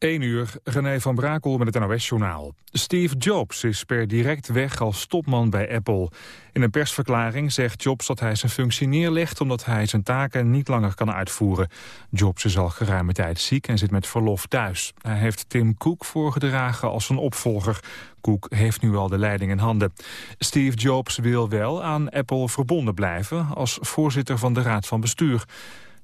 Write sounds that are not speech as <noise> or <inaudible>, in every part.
1 uur, René van Brakel met het NOS-journaal. Steve Jobs is per direct weg als topman bij Apple. In een persverklaring zegt Jobs dat hij zijn functie neerlegt... omdat hij zijn taken niet langer kan uitvoeren. Jobs is al geruime tijd ziek en zit met verlof thuis. Hij heeft Tim Cook voorgedragen als zijn opvolger. Cook heeft nu al de leiding in handen. Steve Jobs wil wel aan Apple verbonden blijven... als voorzitter van de Raad van Bestuur.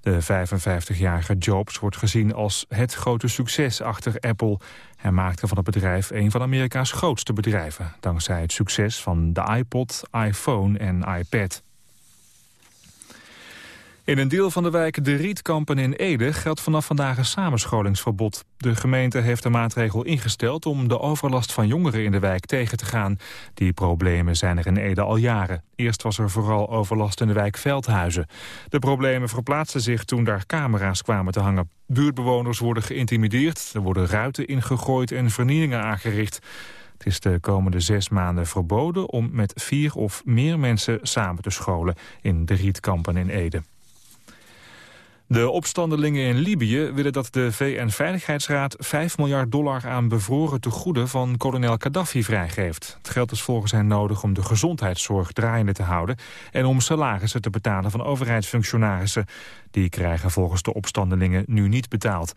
De 55-jarige Jobs wordt gezien als het grote succes achter Apple. Hij maakte van het bedrijf een van Amerika's grootste bedrijven... dankzij het succes van de iPod, iPhone en iPad. In een deel van de wijk De Rietkampen in Ede geldt vanaf vandaag een samenscholingsverbod. De gemeente heeft de maatregel ingesteld om de overlast van jongeren in de wijk tegen te gaan. Die problemen zijn er in Ede al jaren. Eerst was er vooral overlast in de wijk Veldhuizen. De problemen verplaatsten zich toen daar camera's kwamen te hangen. Buurtbewoners worden geïntimideerd, er worden ruiten ingegooid en vernielingen aangericht. Het is de komende zes maanden verboden om met vier of meer mensen samen te scholen in de rietkampen in Ede. De opstandelingen in Libië willen dat de VN-veiligheidsraad 5 miljard dollar aan bevroren tegoeden van kolonel Gaddafi vrijgeeft. Het geld is volgens hen nodig om de gezondheidszorg draaiende te houden en om salarissen te betalen van overheidsfunctionarissen. Die krijgen volgens de opstandelingen nu niet betaald.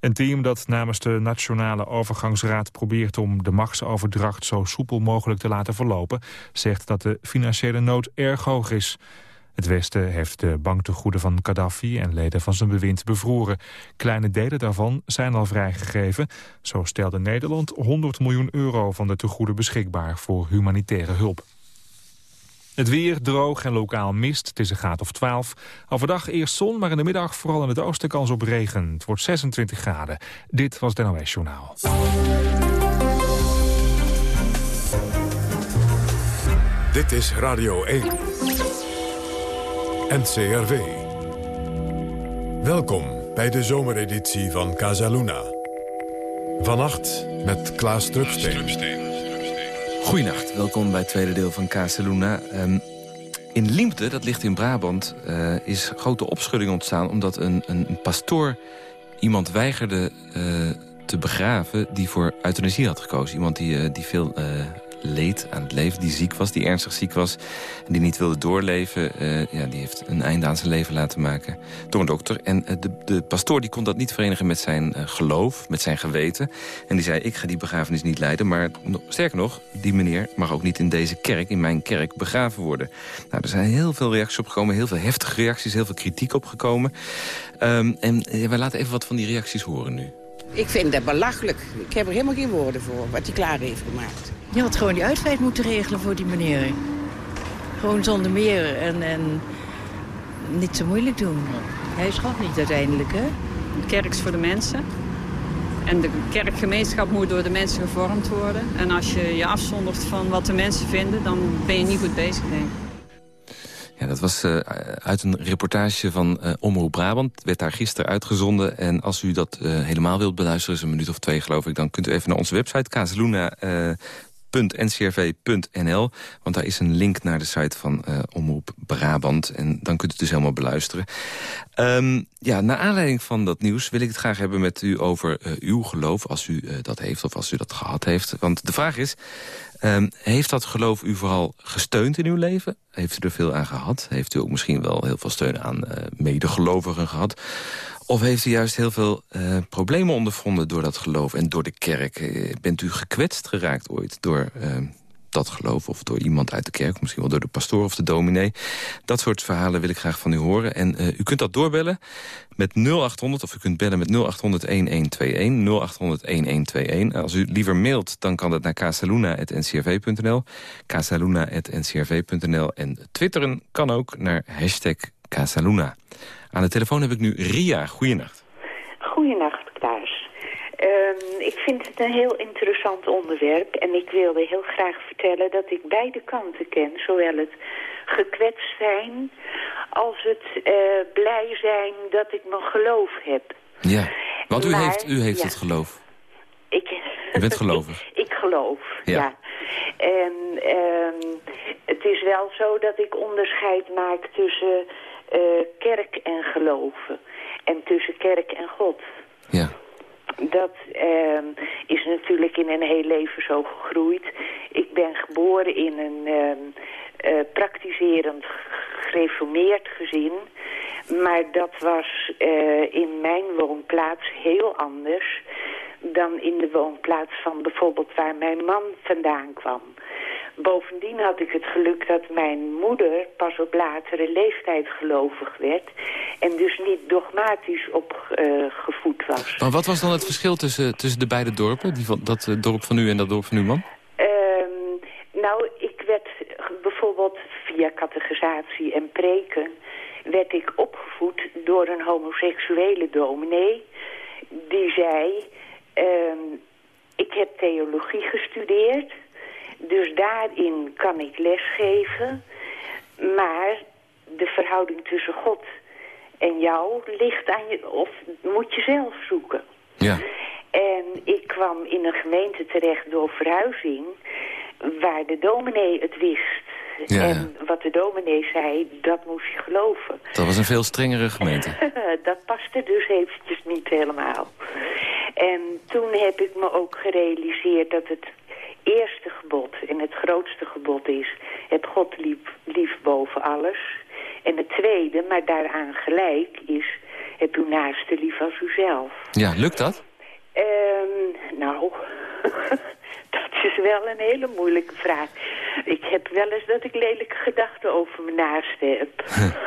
Een team dat namens de Nationale Overgangsraad probeert om de machtsoverdracht zo soepel mogelijk te laten verlopen, zegt dat de financiële nood erg hoog is. Het Westen heeft de banktegoeden van Gaddafi en leden van zijn bewind bevroren. Kleine delen daarvan zijn al vrijgegeven. Zo stelde Nederland 100 miljoen euro van de tegoeden beschikbaar voor humanitaire hulp. Het weer droog en lokaal mist. Het is een graad of 12. Overdag eerst zon, maar in de middag vooral in het oosten kans op regen. Het wordt 26 graden. Dit was het NOS Journaal. Dit is Radio 1. NCRV. Welkom bij de zomereditie van Casaluna. Vannacht met Klaas Drupsteen. Goedenacht, welkom bij het tweede deel van Casaluna. Um, in Liemte, dat ligt in Brabant, uh, is grote opschudding ontstaan... omdat een, een, pastoor iemand weigerde uh, te begraven die voor euthanasie had gekozen. Iemand die, uh, die veel leed aan het leven, die ziek was, die ernstig ziek was... en die niet wilde doorleven, uh, ja, die heeft een einde aan zijn leven laten maken door een dokter. En uh, de, de pastoor die kon dat niet verenigen met zijn uh, geloof, met zijn geweten. En die zei, ik ga die begrafenis niet leiden, maar sterker nog... die meneer mag ook niet in deze kerk, in mijn kerk, begraven worden. Nou, er zijn heel veel reacties opgekomen, heel veel heftige reacties... heel veel kritiek opgekomen. Um, en wij laten even wat van die reacties horen nu. Ik vind dat belachelijk. Ik heb er helemaal geen woorden voor, wat hij klaar heeft gemaakt. Je had gewoon die uitvaart moeten regelen voor die meneer. Gewoon zonder meer en, en niet zo moeilijk doen. Hij schat niet uiteindelijk, hè? De kerk is voor de mensen. En de kerkgemeenschap moet door de mensen gevormd worden. En als je je afzondert van wat de mensen vinden, dan ben je niet goed bezig, denk ik. Ja, dat was uh, uit een reportage van uh, Omroep Brabant. Werd daar gisteren uitgezonden. En als u dat uh, helemaal wilt beluisteren, is een minuut of twee geloof ik... dan kunt u even naar onze website, Kazeluna www.ncrv.nl. Want daar is een link naar de site van uh, Omroep Brabant. En dan kunt u het dus helemaal beluisteren. Um, ja, naar aanleiding van dat nieuws wil ik het graag hebben met u over uh, uw geloof. Als u uh, dat heeft of als u dat gehad heeft. Want de vraag is, um, heeft dat geloof u vooral gesteund in uw leven? Heeft u er veel aan gehad? Heeft u ook misschien wel heel veel steun aan medegelovigen gehad? Of heeft u juist heel veel uh, problemen ondervonden door dat geloof en door de kerk? Uh, bent u gekwetst geraakt ooit door uh, dat geloof of door iemand uit de kerk? Misschien wel door de pastoor of de dominee. Dat soort verhalen wil ik graag van u horen. En u kunt dat doorbellen met 0800 of u kunt bellen met 0800-1121. 0800-1121. Als u liever mailt, dan kan dat naar casaluna.ncrv.nl. casaluna.ncrv.nl. En twitteren kan ook naar hashtag Casaluna. Aan de telefoon heb ik nu Ria. Goeienacht. Goeienacht, Klaas. Um, ik vind het een heel interessant onderwerp. En ik wilde heel graag vertellen dat ik beide kanten ken. Zowel het gekwetst zijn als het uh, blij zijn dat ik nog geloof heb. Ja, want u maar, heeft, u heeft ja. het geloof. Ik, <laughs> u bent gelovig. ik geloof, ja. ja. En um, het is wel zo dat ik onderscheid maak tussen uh, kerk en geloven. En tussen kerk en God. Ja. dat ehm, is natuurlijk in een heel leven zo gegroeid. Ik ben geboren in een uh, praktiserend gereformeerd gezin. Maar dat was uh, in mijn woonplaats heel anders dan in de woonplaats van bijvoorbeeld waar mijn man vandaan kwam. Bovendien had ik het geluk dat mijn moeder pas op latere leeftijd gelovig werd... en dus niet dogmatisch opgevoed uh, was. Maar wat was dan het verschil tussen, tussen de beide dorpen? Die van, dat uh, dorp van u en dat dorp van uw man? Um, nou, ik werd bijvoorbeeld via categorisatie en preken... werd ik opgevoed door een homoseksuele dominee... die zei... Um, ik heb theologie gestudeerd... Dus daarin kan ik lesgeven. Maar de verhouding tussen God en jou ligt aan je, of moet je zelf zoeken. Ja. En ik kwam in een gemeente terecht door verhuizing, waar de dominee het wist. Ja, en wat de dominee zei, dat moest je geloven. Dat was een veel strengere gemeente. <laughs> dat paste dus eventjes niet helemaal. En toen heb ik me ook gerealiseerd dat het eerste gebod en het grootste gebod is... heb God lief, lief boven alles. En het tweede, maar daaraan gelijk, is... heb uw naaste lief als uzelf. Ja, lukt dat? Um, nou, <laughs> dat is wel een hele moeilijke vraag. Ik heb wel eens dat ik lelijke gedachten over mijn naaste heb.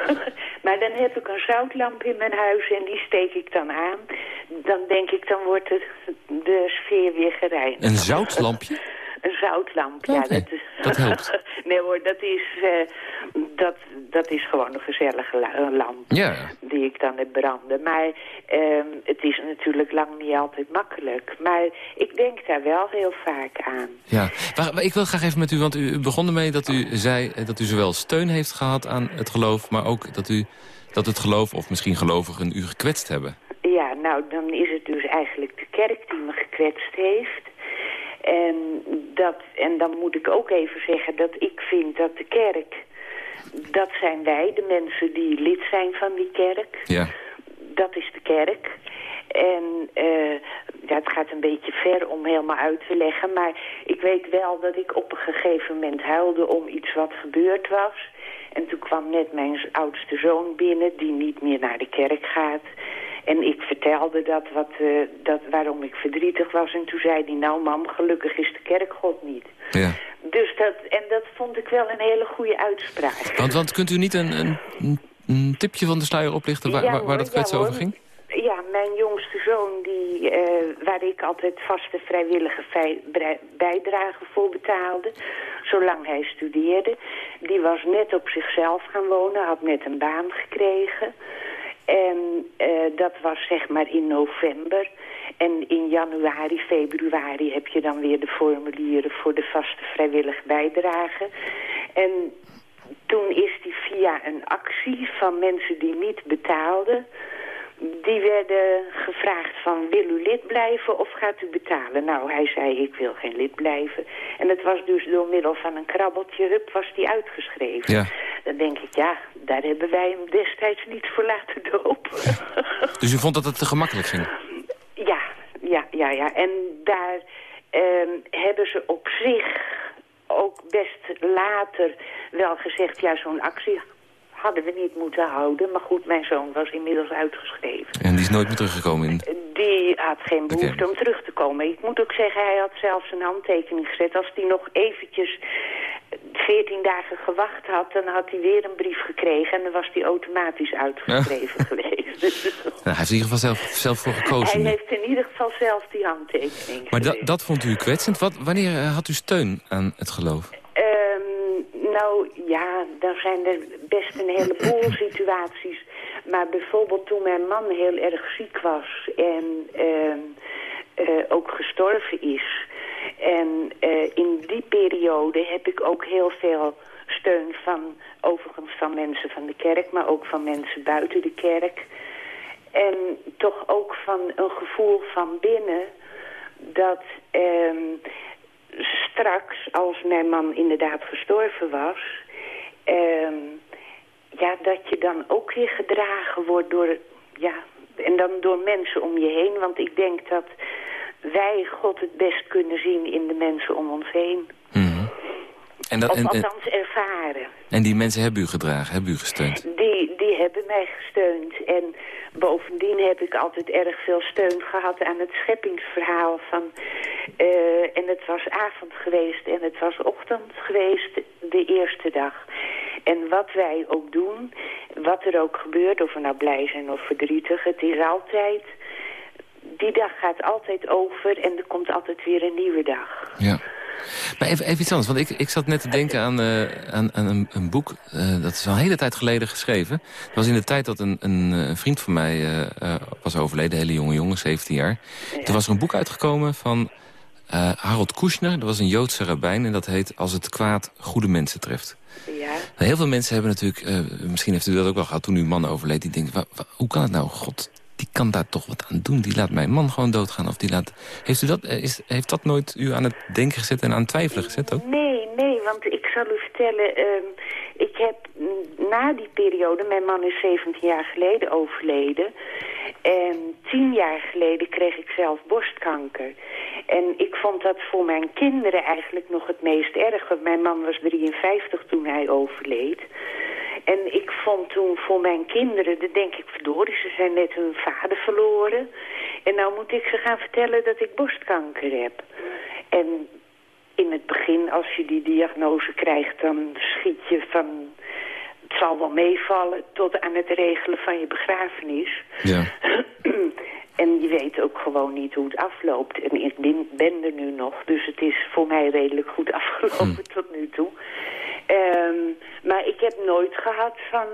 <laughs> maar dan heb ik een zoutlamp in mijn huis en die steek ik dan aan. Dan denk ik, dan wordt de, de sfeer weer gereinigd. Een zoutlampje? Een zoutlamp, ja. Dat, is... dat helpt. <laughs> nee hoor, dat is, uh, dat, dat is gewoon een gezellige lamp die ik dan heb branden. Maar uh, het is natuurlijk lang niet altijd makkelijk. Maar ik denk daar wel heel vaak aan. Ja, maar, ik wil graag even met u, want u begon ermee dat u zei eh, dat u zowel steun heeft gehad aan het geloof, maar ook dat u dat het geloof of misschien gelovigen u gekwetst hebben. Ja, nou dan is het dus eigenlijk de kerk die me gekwetst heeft. En, dat, en dan moet ik ook even zeggen dat ik vind dat de kerk... dat zijn wij, de mensen die lid zijn van die kerk. Ja. Dat is de kerk. En uh, ja, het gaat een beetje ver om helemaal uit te leggen. Maar ik weet wel dat ik op een gegeven moment huilde om iets wat gebeurd was. En toen kwam net mijn oudste zoon binnen die niet meer naar de kerk gaat. En ik vertelde dat, wat, uh, dat waarom ik verdrietig was. En toen zei hij, nou mam, gelukkig is de kerk God niet. Ja. Dus dat, en dat vond ik wel een hele goede uitspraak. Want, want kunt u niet een, een, een tipje van de sluier oplichten waar, ja, waar, dat kwetsen over ging? Ja, mijn jongste zoon, die, uh, waar ik altijd vaste vrijwillige bijdrage voor betaalde, zolang hij studeerde, die was net op zichzelf gaan wonen, had net een baan gekregen. En uh, dat was zeg maar in november. En in januari, februari heb je dan weer de formulieren voor de vaste vrijwillige bijdrage. En toen is die via een actie van mensen die niet betaalden die werden gevraagd van wil u lid blijven of gaat u betalen? Nou, hij zei ik wil geen lid blijven. En het was dus door middel van een krabbeltje, hup, was die uitgeschreven. Ja. Dan denk ik, ja, daar hebben wij hem destijds niet voor laten dopen. <laughs> Dus u vond dat het te gemakkelijk ging? Ja, ja, ja, ja. En daar um, hebben ze op zich ook best later wel gezegd... ja, zo'n actie hadden we niet moeten houden. Maar goed, mijn zoon was inmiddels uitgeschreven. En die is nooit meer teruggekomen? In... Die had geen behoefte om terug te komen. Ik moet ook zeggen, hij had zelfs een handtekening gezet. Als hij nog eventjes 14 dagen gewacht had, dan had hij weer een brief gekregen. En dan was hij automatisch uitgeschreven <laughs> geweest. hij heeft in ieder geval zelf, zelf voor gekozen. Hij heeft in ieder geval zelf die handtekening Maar da dat vond u kwetsend. Wat, wanneer eh, had u steun aan het geloof? Nou ja, dan zijn er best een heleboel <laughs> situaties. Maar bijvoorbeeld toen mijn man heel erg ziek was en uh, uh, ook gestorven is. En uh, in die periode heb ik ook heel veel steun van, overigens van mensen van de kerk, maar ook van mensen buiten de kerk. En toch ook van een gevoel van binnen dat... Straks, als mijn man inderdaad gestorven was... Uh, ja, dat je dan ook weer gedragen wordt door... Ja, en dan door mensen om je heen. Want ik denk dat wij God het best kunnen zien in de mensen om ons heen. Mhm. En, dat, of en, althans ervaren. en die mensen hebben u gedragen, hebben u gesteund? Die, die hebben mij gesteund. En bovendien heb ik altijd erg veel steun gehad aan het scheppingsverhaal van... eh, en het was avond geweest en het was ochtend geweest de eerste dag. En wat wij ook doen, wat er ook gebeurt, of we nou blij zijn of verdrietig... het is altijd... Die dag gaat altijd over en er komt altijd weer een nieuwe dag. Ja. Maar even, even iets anders, want ik, ik zat net te denken aan, eh, aan, aan een, een boek. eh, dat is al een hele tijd geleden geschreven. Het was in de tijd dat een, een, eh, een vriend van mij was overleden. Een hele jonge jongen, 17 jaar. Toen was er een boek uitgekomen van Harold Kushner. Dat was een Joodse rabbijn en dat heet Als het kwaad goede mensen treft. Ja, Nou, heel veel mensen hebben natuurlijk, misschien heeft u dat ook wel gehad toen uw man overleed. Die denken, hoe kan het nou? God, die kan daar toch wat aan doen. Die laat mijn man gewoon doodgaan. Of die laat... heeft, u dat, eh, is, heeft dat nooit u aan het denken gezet en aan het twijfelen gezet ook? Nee, nee, want ik zal u vertellen... ehm, ik heb na die periode... Mijn man is 17 jaar geleden overleden. En 10 jaar geleden kreeg ik zelf borstkanker. En ik vond dat voor mijn kinderen eigenlijk nog het meest erg. Want mijn man was 53 toen hij overleed. En ik vond toen voor mijn kinderen, dan denk ik, verdorie, ze zijn net hun vader verloren. En nou moet ik ze gaan vertellen dat ik borstkanker heb. En in het begin, als je die diagnose krijgt, dan schiet je van... Het zal wel meevallen tot aan het regelen van je begrafenis. Ja. <clears throat> en je weet ook gewoon niet hoe het afloopt. En ik ben, ben er nu nog, dus het is voor mij redelijk goed <laughs> afgelopen tot nu toe. Ehm, maar ik heb nooit gehad van...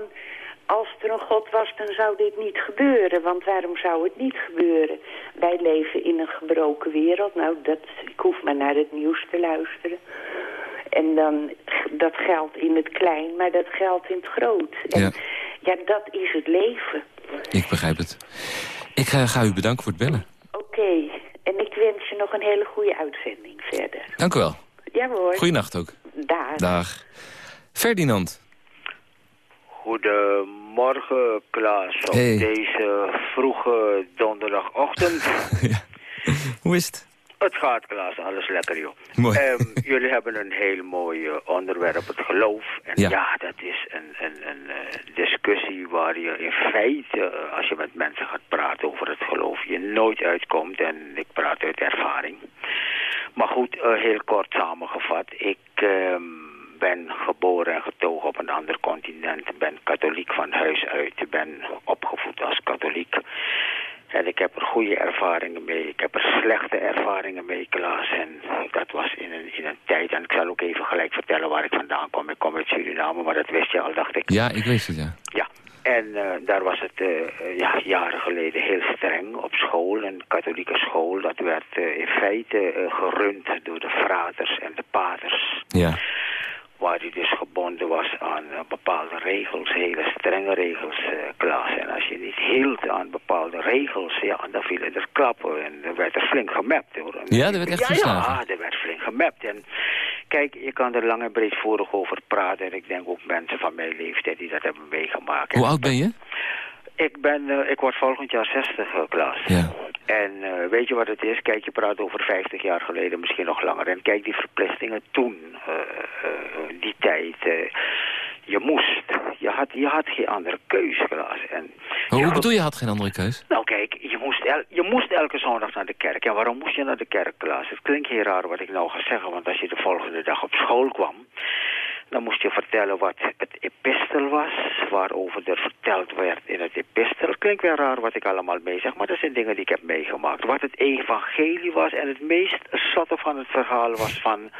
Als er een God was, dan zou dit niet gebeuren. Want waarom zou het niet gebeuren? Wij leven in een gebroken wereld. Nou, dat, ik hoef maar naar het nieuws te luisteren. En dan, dat geldt in het klein, maar dat geldt in het groot. En Ja. ja, dat is het leven. Ik begrijp het. Ik ga, ga u bedanken voor het bellen. Oké, en ik wens je nog een hele goede uitzending verder. Dank u wel. Ja hoor. Goeienacht ook. Dag. Dag. Ferdinand. Goedemorgen Klaas, op Hey. deze vroege donderdagochtend. <laughs> Hoe is het? Het gaat Klaas, alles lekker joh. Mooi. Ehm, jullie <laughs> hebben een heel mooi eh, onderwerp, het geloof. En Ja. ja, dat is een, een, een eh, discussie waar je in feite, eh, als je met mensen gaat praten over het geloof, je nooit uitkomt. En ik praat uit ervaring. Maar goed, eh, heel kort samengevat. Ik ehm, ben geboren en getogen op een ander continent. Ben katholiek van huis uit. Ben opgevoed als katholiek. En ik heb er goede ervaringen mee. Ik heb er slechte ervaringen mee, Klaas. En dat was in een, in een tijd. En ik zal ook even gelijk vertellen waar ik vandaan kom. Ik kom uit Suriname, maar dat wist je al, dacht ik. Ja, ik weet het, ja. Ja, en eh, daar was het eh, eh, ja, jaren geleden heel streng op school, een katholieke school. Dat werd in feite gerund door de fraters en de paters. Ja. Waar hij dus gebonden was aan bepaalde regels, hele strenge regels, Klaas. En als je niet hield aan bepaalde regels, ja, dan vielen er klappen en er werd er flink gemapt hoor. Ja, er werd echt ja, geslagen. Ja, er werd flink gemapt. En kijk, je kan er lang en breedvoerig over praten. En ik denk ook mensen van mijn leeftijd die dat hebben meegemaakt. Hoe oud ben je? Ik ben, eh, ik word volgend jaar 60, eh, Klaas. Ja. En eh, weet je wat het is? Kijk, je praat over 50 jaar geleden, misschien nog langer. En kijk, die verplistingen toen, die tijd. Je moest. Je had, je had geen andere keuze, Klaas. En, Hoe bedoel je, had geen andere keus? nou kijk, je moest, el- je moest elke zondag naar de kerk. En waarom moest je naar de kerk, Klaas? Het klinkt heel raar wat ik nou ga zeggen, want als je de volgende dag op school kwam... dan moest je vertellen wat het epistel was, waarover er verteld werd in het epistel. Klinkt wel raar wat ik allemaal mee zeg, maar dat zijn dingen die ik heb meegemaakt. Wat het evangelie was en het meest zotte van het verhaal was van...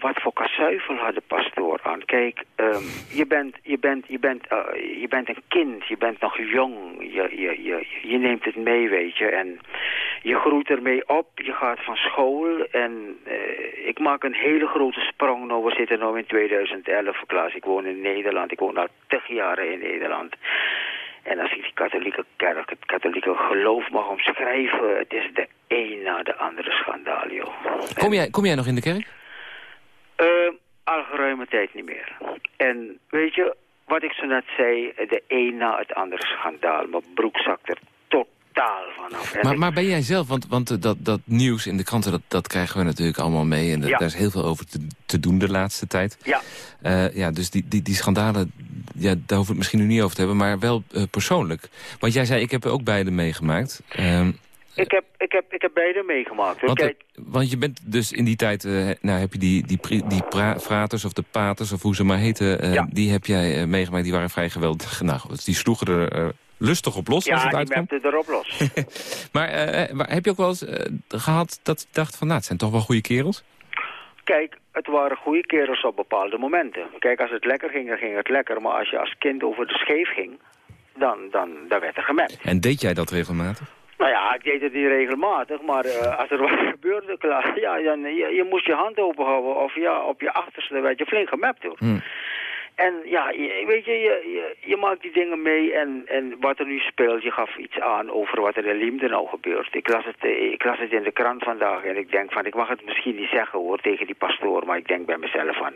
Wat voor kasuivel had de pastoor aan? Kijk, ehm, je, bent, je, bent, je, bent, eh, je bent een kind, je bent nog jong, je, je, je, je neemt het mee, weet je. En je groeit ermee op, je gaat van school. En eh, ik maak een hele grote sprong. Nou, we zitten nu in 2011, Klaas. Ik woon in Nederland, ik woon al tig jaren in Nederland. En als ik die katholieke kerk, het katholieke geloof mag omschrijven... het is de een na de andere schandaal, joh. Kom jij, kom jij nog in de kerk? Eh, al geruime tijd niet meer. En weet je, wat ik zo net zei, de een na het andere schandaal. Mijn broek zakt er totaal vanaf. Maar, ik- maar ben jij zelf, want, want eh, dat, dat nieuws in de kranten, dat, dat krijgen we natuurlijk allemaal mee. En Ja. daar is heel veel over te, te doen de laatste tijd. Ja, Eh, ja, dus die, die, die schandalen, ja, daar hoeven we het misschien nu niet over te hebben, maar wel persoonlijk. Want jij zei, ik heb er ook beide meegemaakt. Ehm, ik heb, ik heb, ik heb beide meegemaakt. want, Kijk, eh, want je bent dus in die tijd, eh, nou heb je die, die, die fraters of de paters of hoe ze maar heten, eh, Ja. die heb jij meegemaakt. Die waren vrij geweldig. <laughs> Nou, die sloegen er lustig op los als ja, het die uitkwam. mapte erop los. <laughs> Maar, maar heb je ook wel eens eh, gehad dat je dacht van, nou, het zijn toch wel goede kerels? Kijk, het waren goede kerels op bepaalde momenten. Kijk, als het lekker ging, dan ging het lekker. Maar als je als kind over de scheef ging, dan, dan, dan werd er gemapt. En deed jij dat regelmatig? Nou ja, ik deed het niet regelmatig, maar eh, als er <laughs> wat gebeurde, klaar, ja, dan, je, je moest je hand open houden of ja, op je achterste werd je flink gemapt hoor. Hm. En ja, weet je, je, je, maakt die dingen mee en, en wat er nu speelt, je gaf iets aan over wat er in Liemde nou gebeurt. Ik las, het, eh, ik las het in de krant vandaag en ik denk van, ik mag het misschien niet zeggen hoor tegen die pastoor, maar ik denk bij mezelf van,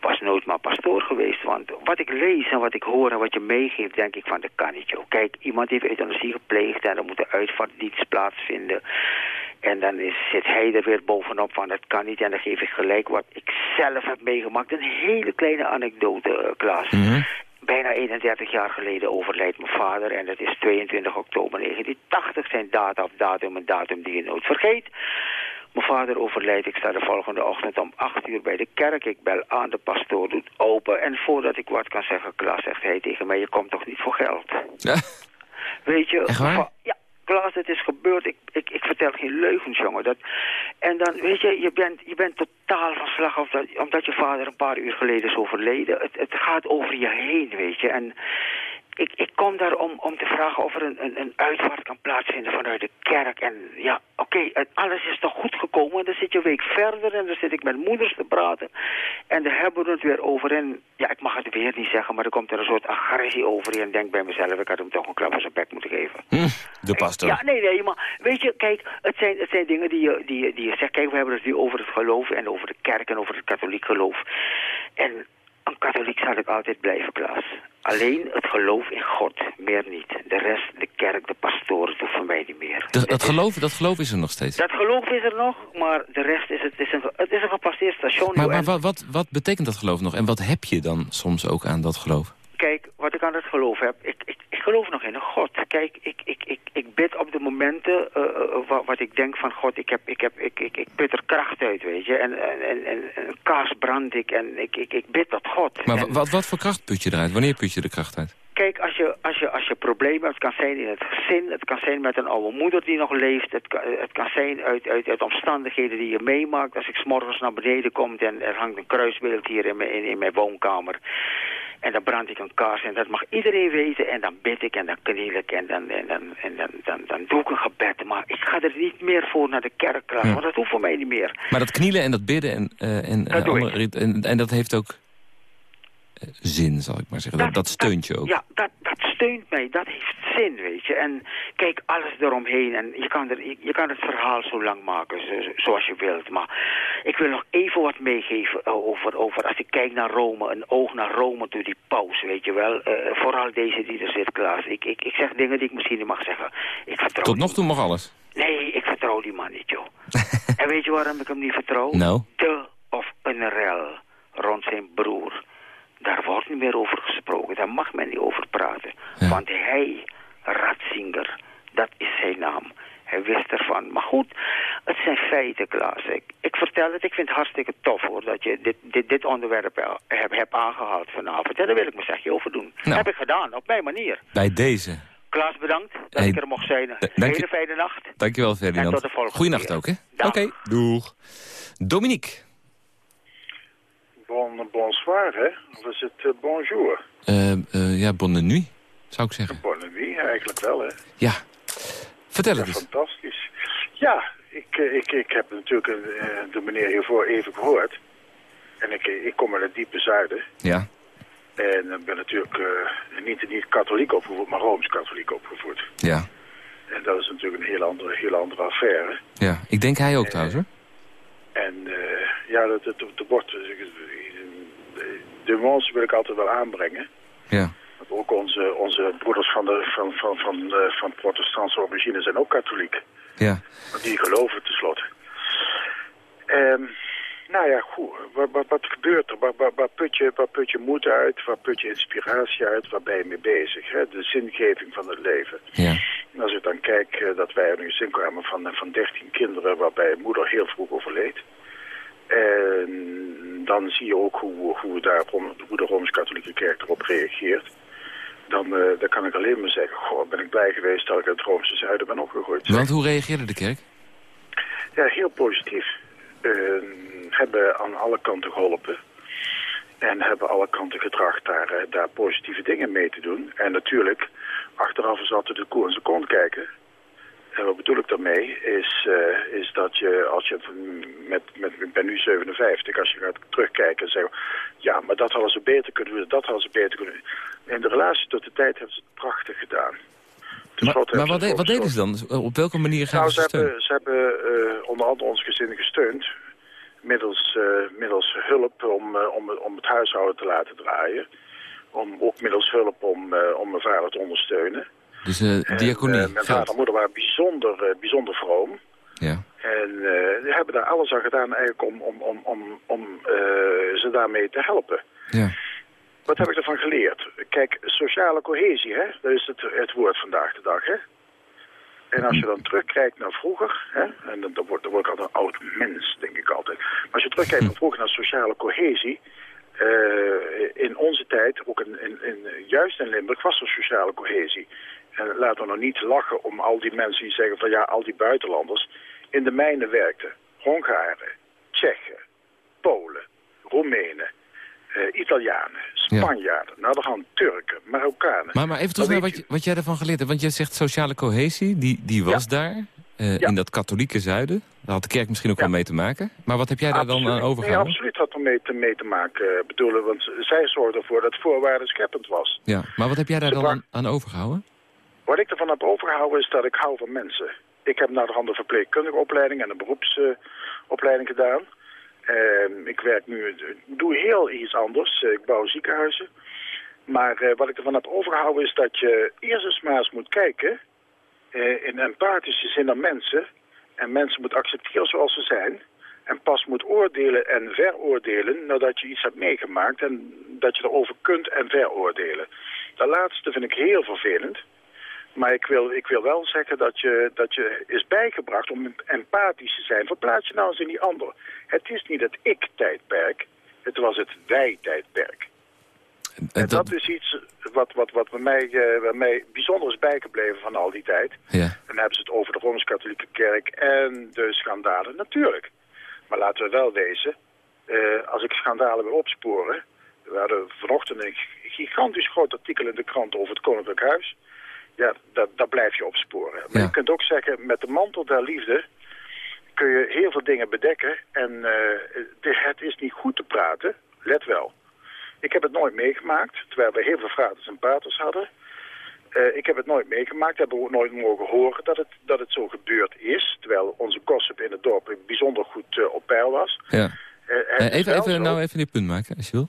was nooit maar pastoor geweest. Want wat ik lees en wat ik hoor en wat je meegeeft, denk ik van, dat kan niet joh. Kijk, iemand heeft euthanasie gepleegd en er moet een uitvaartdienst plaatsvinden. En dan is, zit hij er weer bovenop van, dat kan niet. En dan geef ik gelijk wat ik zelf heb meegemaakt. Een hele kleine anekdote, eh, Klaas. Mhm. Bijna 31 jaar geleden overlijdt mijn vader en dat is 22 oktober 1980. Zijn data of datum, een datum die je nooit vergeet. Mijn vader overlijdt, ik sta de volgende ochtend om 8 uur bij de kerk. Ik bel aan, de pastoor doet open. En voordat ik wat kan zeggen, Klaas zegt hij tegen mij, je komt toch niet voor geld? Ja. Weet je? Ja, Klaas, het is gebeurd. Ik, ik, ik vertel geen leugens, jongen. Dat, en dan, weet je, je bent, je bent totaal van slag of dat, omdat je vader een paar uur geleden is overleden. Het, het gaat over je heen, weet je. En ik, ik kom daar om, om te vragen of er een, een, een uitvaart kan plaatsvinden vanuit de kerk. En ja, oké, alles is toch goed gekomen. En dan zit je een week verder en dan zit ik met moeders te praten. En daar hebben we het weer over. En ja, ik mag het weer niet zeggen, maar er komt er een soort agressie over. En denk bij mezelf, ik had hem toch een klap op zijn bek moeten geven. Hm, de pastor. Ja, nee, nee, maar weet je, kijk, het zijn, het zijn dingen die je, die, je- die je zegt. Kijk, we hebben het nu over het geloof en over de kerk en over het katholiek geloof. En een katholiek zal ik altijd blijven, Klaas. Alleen het geloof in God, meer niet. De rest, de kerk, de pastoor, het hoeft voor mij niet meer. Dat, geloof, dat geloof is er nog steeds. dat geloof is er nog, maar de rest is het, is een, het is een gepasseerd station. Maar, maar wat, wat, wat betekent dat geloof nog? En wat heb je dan soms ook aan dat geloof? Kijk, wat ik aan het geloof heb, ik, ik, ik geloof nog in een God. Kijk, ik, ik, ik, ik bid op de momenten eh, wat, wat ik denk van God, ik, heb, ik, heb, ik, ik, ik put er kracht uit, weet je. En, en, en, en, kaas brand ik en ik, ik, ik bid tot God. Maar En- wat, wat voor kracht put je eruit? Wanneer put je de kracht uit? Kijk, als je, als, je, als je problemen hebt, het kan zijn in het gezin, het kan zijn met een oude moeder die nog leeft, het kan, het kan zijn uit, uit, uit omstandigheden die je meemaakt. Als ik s'morgens naar beneden kom en er hangt een kruisbeeld hier in mijn, in, in mijn woonkamer. En dan brand ik een kaars en dat mag iedereen weten. En dan bid ik en dan kniel ik en dan, en dan, en dan, dan, dan doe ik een gebed. Maar ik ga er niet meer voor naar de kerk, Ja. want dat hoeft voor mij niet meer. Maar dat knielen en dat bidden en, eh, en, eh, Dat andere en, en dat heeft ook zin, zal ik maar zeggen. Dat, dat steunt je ook. Ja, dat, dat steunt mij. Dat heeft zin, weet je. En kijk, alles eromheen. En je kan, er, je, je kan het verhaal zo lang maken zo- zo- zoals je wilt. Maar ik wil nog even wat meegeven eh, over, over als ik kijk naar Rome. Een oog naar Rome door die paus, weet je wel. Eh, vooral deze die er zit, Klaas. Ik, ik, ik zeg dingen die ik misschien niet mag zeggen. Ik vertrouw Tot nog toe mag alles. Nee, ik vertrouw die man niet, joh. <laughs> en weet je waarom ik hem niet vertrouw? Nou? De of een rel rond zijn broer. Meer over gesproken. Daar mag men niet over praten. Ja. Want hij, Ratzinger, dat is zijn naam. Hij wist ervan. Maar goed, het zijn feiten, Klaas. Ik, ik vertel het, ik vind het hartstikke tof hoor... dat je dit, dit, dit onderwerp hebt heb aangehaald vanavond. En daar wil ik mijn zegje over doen. Nou. Heb ik gedaan, op mijn manier. Bij deze. Klaas, bedankt dat Hey, ik er mocht zijn. eh, je- Hele fijne nacht. Dankjewel, Ferdinand. En tot de volgende Goeienacht ook, hè? Oké, doeg. Dominique. Bon, bonsoir, hè? Of is het eh, bonjour? Eh, eh, ja, bonne nuit, zou ik zeggen. Bonne nuit, eigenlijk wel, hè? Ja. Vertel Ja, eens. fantastisch. Ja, ik, ik, ik heb natuurlijk de meneer hiervoor even gehoord. En ik, ik kom uit het diepe zuiden. Ja. En ik ben natuurlijk niet, niet katholiek opgevoed, maar rooms-katholiek opgevoed. Ja. En dat is natuurlijk een hele andere, hele andere affaire. Ja. Ik denk hij ook trouwens, hoor. En eh, ja, dat het de, wordt... De, nuance wil ik altijd wel aanbrengen. Ja. Want ook onze, onze broeders van, de, van, van, van, eh, van protestantse origine zijn ook katholiek. Ja. Want die geloven tenslotte. Ehm nou ja, goed. Wat, wat, wat gebeurt er? Waar, waar, waar, put je, waar put je moed uit? Waar put je inspiratie uit? Waar ben je mee bezig? Hè? De zingeving van het leven. Ja. En als ik dan kijk eh, dat wij nu een zin kwamen van, eh, van 13 kinderen... waarbij moeder heel vroeg overleed... En dan zie je ook hoe, hoe, daar, hoe de Rooms-Katholieke Kerk erop reageert. Dan, uh, dan kan ik alleen maar zeggen, goh, ben ik blij geweest dat ik uit het Roomse Zuiden ben opgegroeid. Want hoe reageerde de kerk? Ja, heel positief. Uh, hebben aan alle kanten geholpen. En hebben alle kanten getracht daar, uh, daar positieve dingen mee te doen. En natuurlijk, achteraf is altijd de koe in zijn kont kijken. En wat bedoel ik daarmee, is, uh, is dat je, als je met, met, ik ben nu 57, als je gaat terugkijken en zeggen, ja, maar dat hadden ze beter kunnen doen, dat hadden ze beter kunnen doen. In de relatie tot de tijd hebben ze het prachtig gedaan. Maar, maar wat, de, wat deden ze dan? Op welke manier gaan nou, ze, ze Hebben, ze hebben uh, onder andere ons gezin gesteund, middels, uh, middels hulp om, om, om het huishouden te laten draaien. Om, ook middels hulp om, om mijn vader te ondersteunen. Dus uh, diaconie, en, uh, Mijn vader en moeder waren bijzonder, uh, bijzonder vroom. Ja. En die hebben daar alles aan gedaan eigenlijk om, om, om, om, om ze daarmee te helpen. Ja. Wat heb ik ervan geleerd? Kijk, sociale cohesie, hè? dat is het, het woord vandaag de dag. Hè? En als je dan terugkijkt naar vroeger, hè? en dan, word, ik altijd een oud mens, denk ik altijd. Maar als je terugkijkt naar vroeger naar sociale cohesie... Uh, in onze tijd, ook in, in, juist in Limburg, was er sociale cohesie. En laten we nog niet lachen om al die mensen die zeggen van ja, al die buitenlanders in de mijnen werkten. Hongaren, Tsjechen, Polen, Roemenen, uh, Italianen, Spanjaarden, ja. nou dan gaan Turken, Marokkanen. Maar, maar even terug naar wat, je, wat jij ervan geleerd hebt. Want jij zegt sociale cohesie, die, die was ja. daar, uh, ja. in dat katholieke zuiden. Daar had de kerk misschien ook wel mee te maken. Maar wat heb jij daar dan aan overgehouden? Nee, absoluut had er mee te, mee te maken, bedoelen. Want zij zorgden ervoor dat voorwaarden scheppend was. Ja, maar wat heb jij daar Ze dan aan, aan overgehouden? Wat ik ervan heb overgehouden is dat ik hou van mensen. Ik heb naar de hand een verpleegkundige opleiding en een beroepsopleiding uh, gedaan. Uh, ik werk nu, doe heel iets anders. ik bouw ziekenhuizen. Maar uh, wat ik ervan heb overgehouden is dat je eerst eens maar eens moet kijken... Uh, in empathische zin naar mensen... en mensen moet accepteren zoals ze zijn... en pas moet oordelen en veroordelen nadat je iets hebt meegemaakt... en dat je erover kunt en veroordelen. Dat laatste vind ik heel vervelend... Maar ik wil, ik wil wel zeggen dat je, dat je is bijgebracht om empathisch te zijn. Verplaats je nou eens in die ander. Het is niet het ik-tijdperk, het was het wij-tijdperk. En, en dat... dat... is iets wat, wat, wat bij, mij, uh, bij mij bijzonder is bijgebleven van al die tijd. Ja. En dan hebben ze het over de Rooms-Katholieke Kerk en de schandalen. Natuurlijk. Maar laten we wel wezen, uh, als ik schandalen wil opsporen... We hadden vanochtend een gigantisch groot artikel in de krant over het Koninklijk Huis ja, dat, dat blijf je opsporen. Maar Ja. je kunt ook zeggen, met de mantel der liefde kun je heel veel dingen bedekken. En uh, de, het is niet goed te praten, let wel. Ik heb het nooit meegemaakt, terwijl we heel veel fraters en paters hadden. Uh, ik heb het nooit meegemaakt, hebben we ook nooit mogen horen dat het, dat het zo gebeurd is. Terwijl onze gossip in het dorp bijzonder goed uh, op peil was. Ja. Even even zo... nou even dit punt maken, als je wil.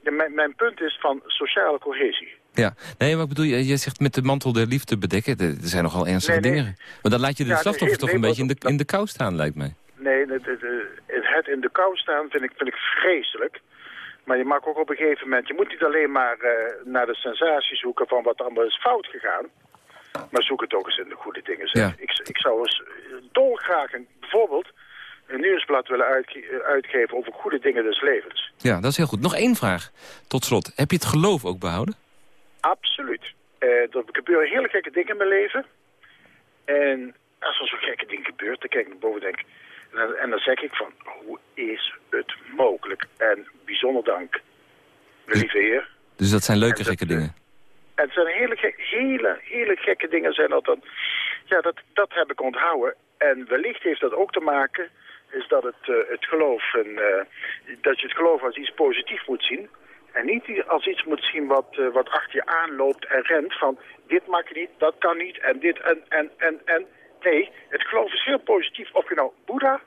Ja, mijn, mijn punt is van sociale cohesie. Ja, nee, maar ik bedoel, je, je zegt met de mantel der liefde bedekken. Er zijn nogal ernstige nee, nee. dingen. Maar dan laat je de Ja, slachtoffers nee, toch een beetje in de, in de kou staan, lijkt mij. Nee, het, het, het in de kou staan vind ik, vind ik vreselijk. Maar je mag ook op een gegeven moment... Je moet niet alleen maar uh, naar de sensatie zoeken van wat allemaal is fout gegaan. Maar zoek het ook eens in de goede dingen. Zeg. Ja. Ik, ik zou eens dolgraag een, bijvoorbeeld een nieuwsblad willen uitge uitgeven over goede dingen des levens. Ja, dat is heel goed. Nog één vraag, tot slot. Heb je het geloof ook behouden? Absoluut. Uh, er gebeuren hele gekke dingen in mijn leven. En als er zo'n gekke ding gebeurt, dan kijk ik naar boven en denk... En dan, en dan zeg ik van, hoe is het mogelijk? En bijzonder dank, mijn lieve heer. Dus dat zijn leuke dat, gekke eh, dingen. En het zijn hele, gek, hele, hele gekke dingen zijn dat dan. Ja, dat, dat heb ik onthouden. En wellicht heeft dat ook te maken, is dat het, uh, het geloof, en, uh, dat je het geloof als iets positiefs moet zien. En niet als iets moet zien wat, uh, wat achter je aanloopt en rent van dit mag niet, dat kan niet en dit en en en en. Nee, het geloof is heel positief. Of je nou Boeddha,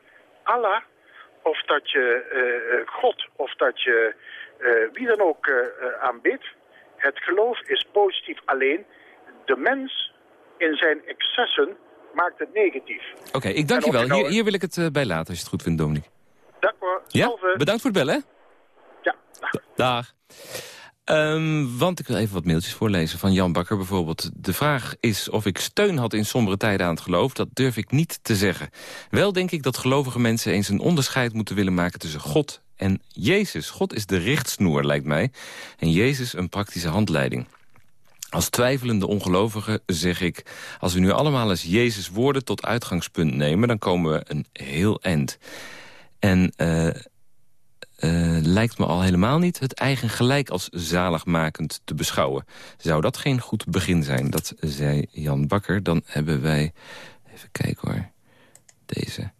Allah, of dat je God, of dat je wie dan ook aanbidt. Het geloof is positief alleen. De mens in zijn excessen maakt het negatief. Oké, ik dank je wel. Hier, hier wil ik het bij laten, als je het goed vindt, Dominique. D'accord. Ja, bedankt voor het bellen. Dag. Um, want ik wil even wat mailtjes voorlezen van Jan Bakker bijvoorbeeld. De vraag is of ik steun had in sombere tijden aan het geloof. Dat durf ik niet te zeggen. Wel denk ik dat gelovige mensen eens een onderscheid moeten willen maken tussen God en Jezus. God is de richtsnoer, lijkt mij. En Jezus een praktische handleiding. Als twijfelende ongelovige zeg ik... als we nu allemaal eens Jezus woorden tot uitgangspunt nemen... dan komen we een heel eind. En uh, uh, lijkt me al helemaal niet het eigen gelijk als zaligmakend te beschouwen. Zou dat geen goed begin zijn? Dat zei Jan Bakker. Dan hebben wij... Even kijken hoor. Deze.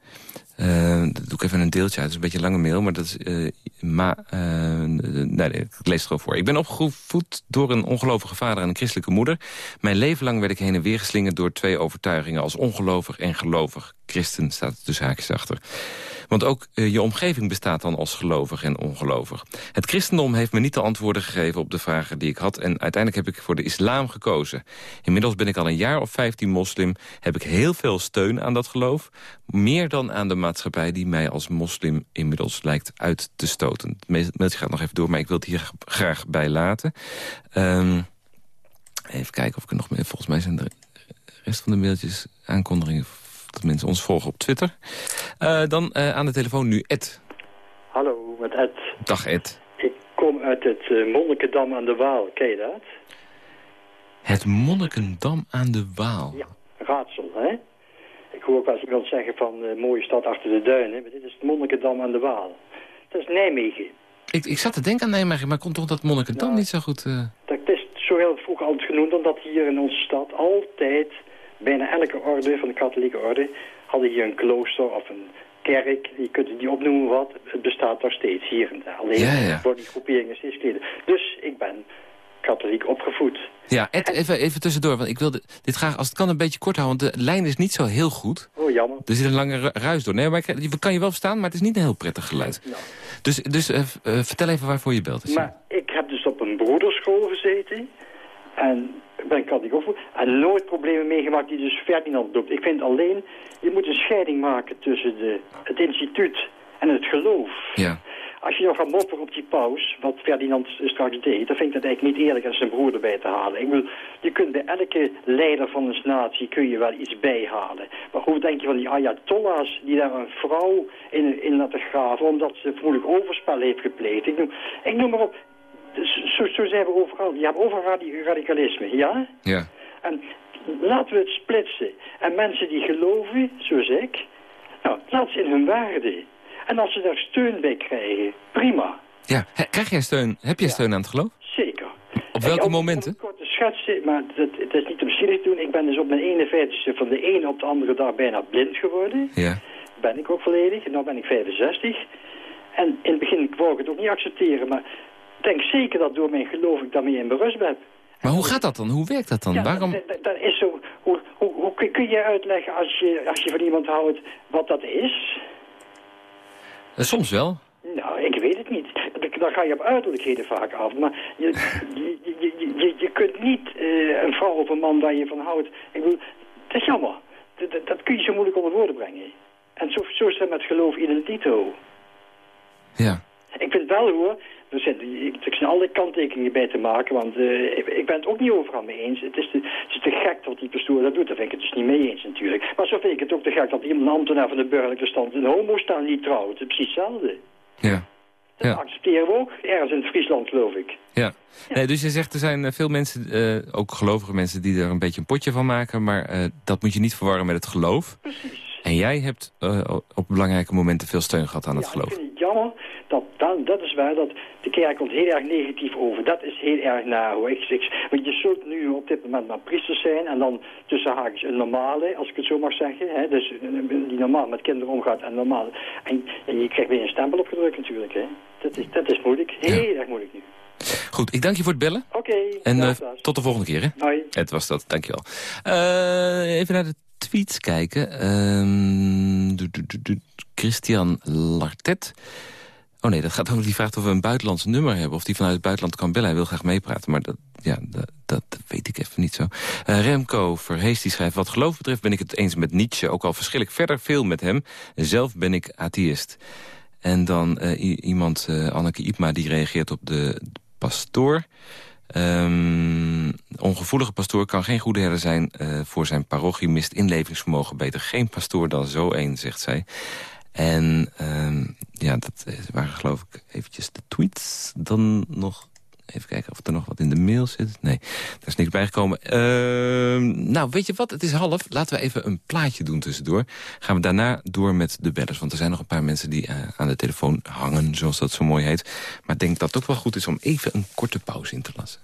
Uh, doe ik even een deeltje uit. Dat is een beetje een lange mail, maar dat is... Uh, ma, nee, ik lees het gewoon voor. Ik ben opgevoed door een ongelovige vader en een christelijke moeder. Mijn leven lang werd ik heen en weer geslingerd door twee overtuigingen... als ongelovig en gelovig. Christen staat dus haakjes achter. Want ook uh, je omgeving bestaat dan als gelovig en ongelovig. Het christendom heeft me niet de antwoorden gegeven op de vragen die ik had... en uiteindelijk heb ik voor de islam gekozen. Inmiddels ben ik al een jaar of 15 moslim... heb ik heel veel steun aan dat geloof. Meer dan aan de maatschappij die mij als moslim inmiddels lijkt uit te stoten. Het mailtje gaat nog even door, maar ik wil het hier graag bij laten. Um, even kijken of ik er nog meer... Volgens mij zijn de rest van de mailtjes aankondigingen dat mensen ons volgen op Twitter. Uh, dan uh, aan de telefoon nu Ed. Hallo, met Ed. Dag Ed. Ik kom uit het uh, Monnikendam aan de Waal. Ken je dat? Het Monnikendam aan de Waal? Ja, raadsel, hè? Ik hoor ook wel eens iemand zeggen van mooie stad achter de duinen. Maar dit is het Monnikendam aan de Waal. Dat is Nijmegen. Ik, ik zat te denken aan Nijmegen, maar kon toch dat Monnikendam niet zo goed... Dat is zo heel vroeg altijd genoemd, omdat hier in onze stad altijd bijna elke orde van de katholieke orde hadden hier een klooster of een kerk. Je kunt het niet opnoemen wat. Het bestaat nog steeds hier en daar. Alleen ja, ja. worden die groeperingen steeds kleiner. Dus ik ben katholiek opgevoed. Ja, Ed, even, even tussendoor, want ik wilde dit graag, als het kan, een beetje kort houden, want de lijn is niet zo heel goed. Oh, jammer. Er zit een lange ruis door. Nee, maar ik kan je wel verstaan, maar het is niet een heel prettig geluid. Nou. Dus, dus uh, uh, vertel even waarvoor je belt. Maar ik heb dus op een broederschool gezeten. En ben katholiek opgevoed. En nooit problemen meegemaakt die dus Ferdinand doet. Ik vind alleen, je moet een scheiding maken tussen de, het instituut en het geloof. Ja. Als je dan gaat mopperen op die paus, wat Ferdinand straks deed, dan vind ik dat eigenlijk niet eerlijk als zijn broer erbij te halen. Ik bedoel, je kunt bij elke leider van een natie kun je wel iets bijhalen. Maar hoe denk je van die Ayatollahs die daar een vrouw in, in laten graven omdat ze vermoedelijk overspel heeft gepleegd? Ik noem, ik noem maar op, zo, zo zijn we overal. Je hebt overal radicalisme, ja? Ja. En laten we het splitsen. En mensen die geloven, zoals ik, nou, laat ze in hun waarde. En als ze daar steun bij krijgen, prima. Ja, krijg jij steun? Heb jij steun aan het geloof? Zeker. Op welke om, momenten? Om kort te schetsen, maar het, het is niet om te doen. Ik ben dus op mijn 51ste van de ene op de andere dag bijna blind geworden. Ja. Ben ik ook volledig. En nu ben ik 65. En in het begin wou ik het ook niet accepteren, maar denk zeker dat door mijn geloof ik daarmee in berust ben. Maar hoe gaat dat dan? Hoe werkt dat dan? Ja, Waarom... Dat, dat, is zo. Hoe, hoe, hoe kun, je uitleggen als je, als je van iemand houdt wat dat is? Uh, soms wel. Nou, ik weet het niet. Dan ga je op uiterlijkheden vaak af. Maar je, je, je, je, je kunt niet uh, een vrouw of een man waar je van houdt... Ik bedoel, dat is jammer. Dat, dat, dat kun je zo moeilijk onder woorden brengen. En zo, zo is het met geloof in dito. Ja. Ik vind wel hoor, er zijn, er zijn alle kanttekeningen bij te maken, want uh, ik, ik, ben het ook niet overal mee eens. Het is, te, het is te gek dat die pastoor dat doet, daar vind ik het dus niet mee eens natuurlijk. Maar zo vind ik het ook te gek dat iemand ambtenaar van de burgerlijke stand een homo staan niet trouwt. Het is precies hetzelfde. Ja. Dat ja. accepteren we ook, ergens in Friesland geloof ik. Ja. ja. Nee, dus je zegt er zijn veel mensen, uh, ook gelovige mensen, die er een beetje een potje van maken, maar uh, dat moet je niet verwarren met het geloof. Precies. En jij hebt op belangrijke momenten veel steun gehad aan ja, het geloof. ik vind het jammer dat, dan, dat is waar, dat de kerk komt heel erg negatief over. Dat is heel erg naar hoor. Ik, ik, want je zult nu op dit moment maar priester zijn en dan tussen haakjes een normale, als ik het zo mag zeggen. Hè? Dus die normaal met kinderen omgaat en normaal. En, en je krijgt weer een stempel opgedrukt natuurlijk. Hè? Dat, is, dat is moeilijk, heel ja. erg moeilijk nu. Goed, ik dank je voor het bellen. Oké. Okay, en uh, tot de volgende keer. Hè? Hoi. Het was dat, dankjewel. Uh, even naar de tweets kijken. Um, Christian Lartet. Oh nee, dat gaat over die vraagt of we een buitenlands nummer hebben... of die vanuit het buitenland kan bellen. Hij wil graag meepraten, maar dat, ja, dat, dat weet ik even niet zo. Uh, Remco Verhees die schrijft... Wat geloof betreft ben ik het eens met Nietzsche... ook al verschil ik verder veel met hem. Zelf ben ik atheïst. En dan uh, iemand, uh, Anneke Ipma, die reageert op de pastoor... Um, ongevoelige pastoor kan geen goede herder zijn voor zijn parochie... mist inlevingsvermogen beter geen pastoor dan zo een, zegt zij. En um, ja, dat waren geloof ik eventjes de tweets. Dan nog Even kijken of er nog wat in de mail zit. Nee, daar is niks bijgekomen. Uh, nou, weet je wat? Het is half. Laten we even een plaatje doen tussendoor. Gaan we daarna door met de bellers. Want er zijn nog een paar mensen die uh, aan de telefoon hangen, zoals dat zo mooi heet. Maar ik denk dat het ook wel goed is om even een korte pauze in te lassen.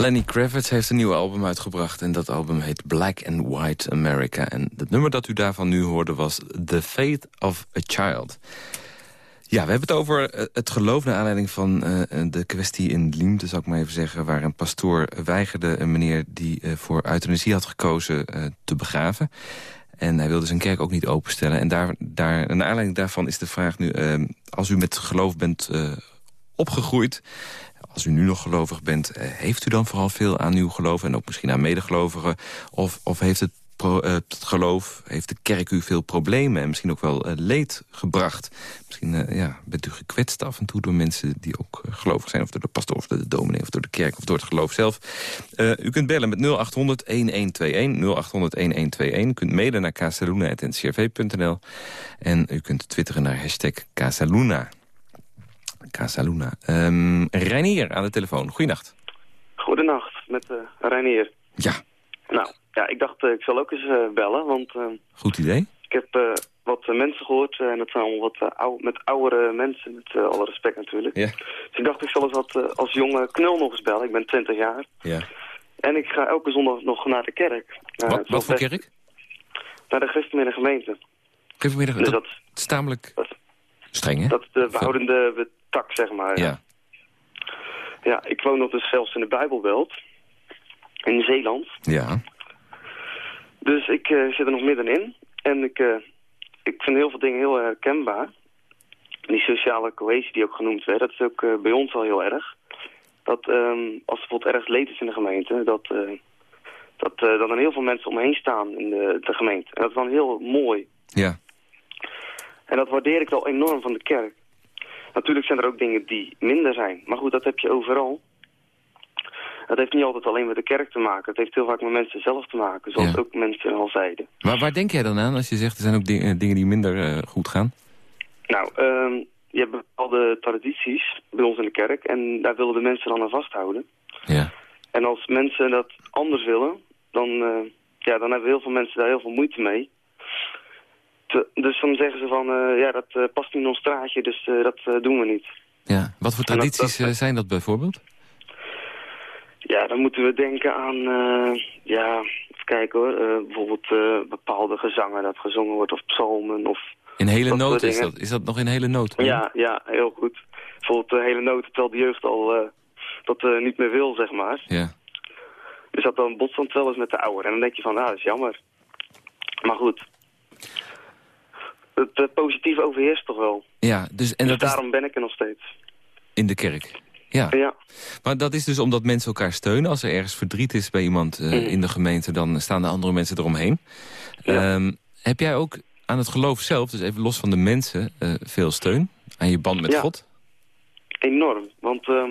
Lenny Kravitz heeft een nieuw album uitgebracht... en dat album heet Black and White America. En het nummer dat u daarvan nu hoorde was The Faith of a Child. Ja, we hebben het over eh, het geloof naar aanleiding van uh, de kwestie in Liemte, zou ik maar even zeggen... waar een pastoor weigerde een meneer die uh, voor euthanasie had gekozen te begraven. En hij wilde zijn kerk ook niet openstellen. En daar, daar, naar aanleiding daarvan is de vraag nu... als u met geloof bent opgegroeid, als u nu nog gelovig bent... heeft u dan vooral veel aan uw geloof en ook misschien aan medegelovigen? Of, of heeft het het geloof, heeft de kerk u veel problemen... en misschien ook wel uh, leed gebracht. Misschien ja, bent u gekwetst af en toe door mensen die ook gelovig zijn... of door de pastoor of door de dominee of door de kerk of door het geloof zelf. u kunt bellen met 0800-1121, 0800-1121. U kunt mailen naar casaluna.ncrv.nl en u kunt twitteren naar hashtag Casaluna. Casaluna. Um, Reinier aan de telefoon. Goedenacht. Goedenacht, met uh, Reinier. Ja. Nou, ja, ik dacht uh, ik zal ook eens uh, bellen, want... Goed idee. Ik heb wat mensen gehoord en het zijn allemaal wat met oudere mensen, met alle respect natuurlijk. Ja. Dus ik dacht ik zal eens wat als jonge knul nog eens bellen. Ik ben 20 jaar. Ja. En ik ga elke zondag nog naar de kerk. wat wat voor kerk? Naar de Christenmiddag gemeente. Christenmiddag, dus dat, dat is tamelijk dat, streng, hè? Dat is de behoudende tak, zeg maar. Ja. Ja, ik woon nog dus zelfs in de Bijbelbelt. In Zeeland. Ja. Dus ik uh, zit er nog middenin. En ik, uh, ik vind heel veel dingen heel herkenbaar. Die sociale cohesie die ook genoemd werd, dat is ook uh, bij ons al heel erg. Dat um, als er bijvoorbeeld ergens leed is in de gemeente, dat, dat dan heel veel mensen omheen staan in de, de gemeente. En dat is dan heel mooi. Ja. En dat waardeer ik wel enorm van de kerk. Natuurlijk zijn er ook dingen die minder zijn. Maar goed, dat heb je overal. Dat heeft niet altijd alleen met de kerk te maken. Het heeft heel vaak met mensen zelf te maken. Zoals Ja. ook mensen al zeiden. Maar waar denk jij dan aan als je zegt er zijn ook eh, dingen die minder eh, goed gaan? Nou, ehm, je hebt bepaalde tradities bij ons in de kerk. En daar willen de mensen dan aan vasthouden. Ja. En als mensen dat anders willen, dan, eh, ja, dan hebben heel veel mensen daar heel veel moeite mee. Dus dan zeggen ze van, eh, ja, dat eh, past niet in ons straatje, dus eh, dat doen we niet. ja. Wat voor dat- tradities dat- zijn dat bijvoorbeeld? Ja, dan moeten we denken aan, eh, ja, even kijken hoor, bijvoorbeeld bepaalde gezangen dat gezongen wordt, of psalmen, of... In hele noten is dat? Is dat nog in hele noten? Ja, ja, heel goed. Bijvoorbeeld de hele noten terwijl de jeugd al dat niet meer wil, zeg maar. Ja. Dus dat dan botst dan wel eens met de ouder. En dan denk je van, ah, dat is jammer. Maar goed. Het eh, positieve overheerst toch wel. Ja, dus, en dus dat is daarom ben ik er nog steeds. in de kerk? Ja. Ja. Maar dat is dus omdat mensen elkaar steunen. Als er ergens verdriet is bij iemand eh, Mhm. in de gemeente... dan staan de andere mensen eromheen. Ja. Ehm, heb jij ook aan het geloof zelf, dus even los van de mensen... eh, veel steun aan je band met Ja. God? Enorm. Want ehm,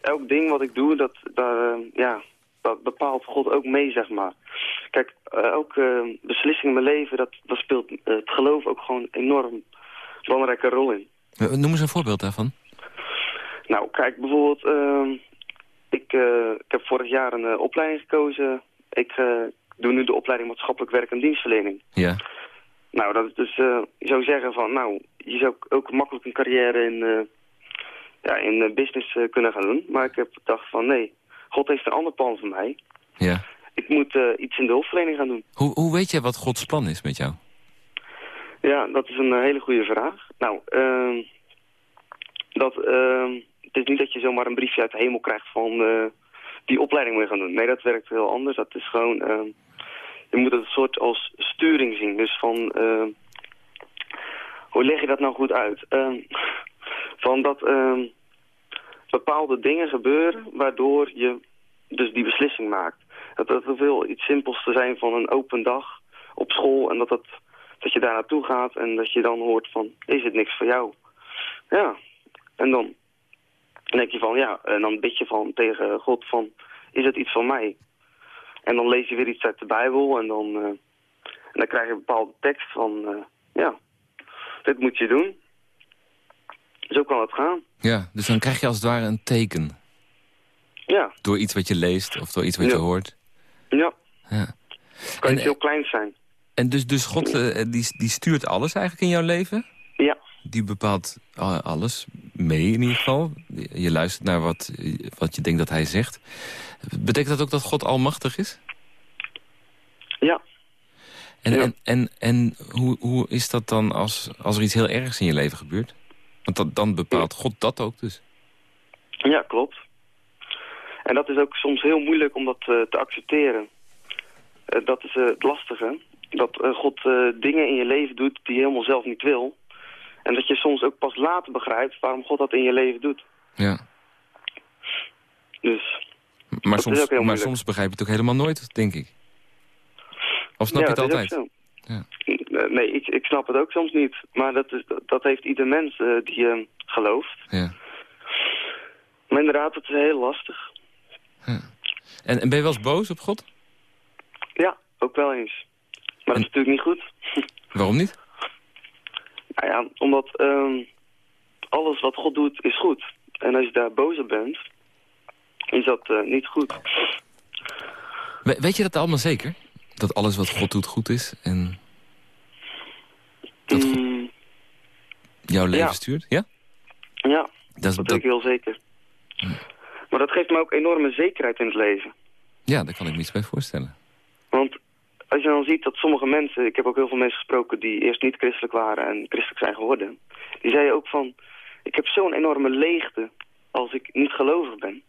elk ding wat ik doe, dat, daar, ehm, ja, dat bepaalt God ook mee, zeg maar. Kijk, eh, elke beslissing in mijn leven, dat, dat speelt eh, het geloof ook gewoon een enorm belangrijke rol in. Eh, Noem eens een voorbeeld daarvan. Nou, kijk, bijvoorbeeld, ehm, ik, ik heb vorig jaar een opleiding gekozen. Ik doe nu de opleiding maatschappelijk werk en dienstverlening. Ja. Nou, dat is dus, je zou zeggen van, nou, je zou ook- makkelijk een carrière in, ja, in business kunnen gaan doen. Maar ik heb gedacht van, nee, God heeft een ander plan voor mij. ja. Ik moet eh, iets in de hulpverlening gaan doen. Hoe, hoe weet jij wat Gods plan is met jou? Ja, dat is een eh, hele goede vraag. Nou, ehm, dat, ehm, het is niet dat je zomaar een briefje uit de hemel krijgt van eh, die opleiding moet je gaan doen. Nee, dat werkt heel anders. Dat is gewoon, ehm, je moet het een soort als sturing zien. Dus van, hoe leg je dat nou goed uit? Van dat bepaalde dingen gebeuren waardoor je dus die beslissing maakt. Dat dat veel iets simpels te zijn van een open dag op school en dat, dat, dat je daar naartoe gaat en dat je dan hoort van, is het niks voor jou? Ja, en dan denk je van, ja, en dan bid je van tegen God van, is het iets van mij? En dan lees je weer iets uit de Bijbel en dan, eh, en dan krijg je een bepaalde tekst van, eh, ja, dit moet je doen. Zo kan het gaan. Ja, dus dan krijg je als het ware een teken. Ja, Door iets wat je leest of door iets wat je hoort. Ja. Ja. Kan En, heel kleins zijn. En dus, dus God eh, die, die stuurt alles eigenlijk in jouw leven? Ja, Die bepaalt alles mee in ieder geval. Je je luistert naar wat, wat je denkt dat hij zegt. Betekent dat ook dat God almachtig is? ja. En, Ja. en, en, en hoe, hoe is dat dan als, als er iets heel ergs in je leven gebeurt? Want dat, dan bepaalt God dat ook dus. Ja, klopt. En dat is ook soms heel moeilijk om dat eh, te accepteren. Eh, dat is eh, het lastige. Dat God dingen in je leven doet die je helemaal zelf niet wil. En dat je soms ook pas later begrijpt waarom God dat in je leven doet. Ja. Dus Maar, soms, maar begrijp je het ook helemaal nooit, denk ik. Of snap ja, je het altijd? Ja. Nee, ik, ik snap het ook soms niet. Maar dat, is, dat, heeft ieder mens die gelooft. Ja. Maar inderdaad, het is heel lastig. En, en ben je wel eens boos op God? Ja, ook wel eens. Maar dat is natuurlijk niet goed. <laughs> Waarom niet? Nou ja, omdat ehm, alles wat God doet is goed. En als je daar boos op bent, is dat eh, niet goed. We- weet je dat allemaal zeker? Dat alles wat God doet goed is en dat God Mm, jouw leven ja. stuurt? Ja? ja, Dat, is- dat dat, weet ik heel zeker. Maar dat geeft me ook enorme zekerheid in het leven. ja, daar kan ik me iets bij voorstellen. Want als je dan ziet dat sommige mensen... Ik heb ook heel veel mensen gesproken die eerst niet christelijk waren en christelijk zijn geworden. Die zeiden ook van... Ik heb zo'n enorme leegte als ik niet gelovig ben.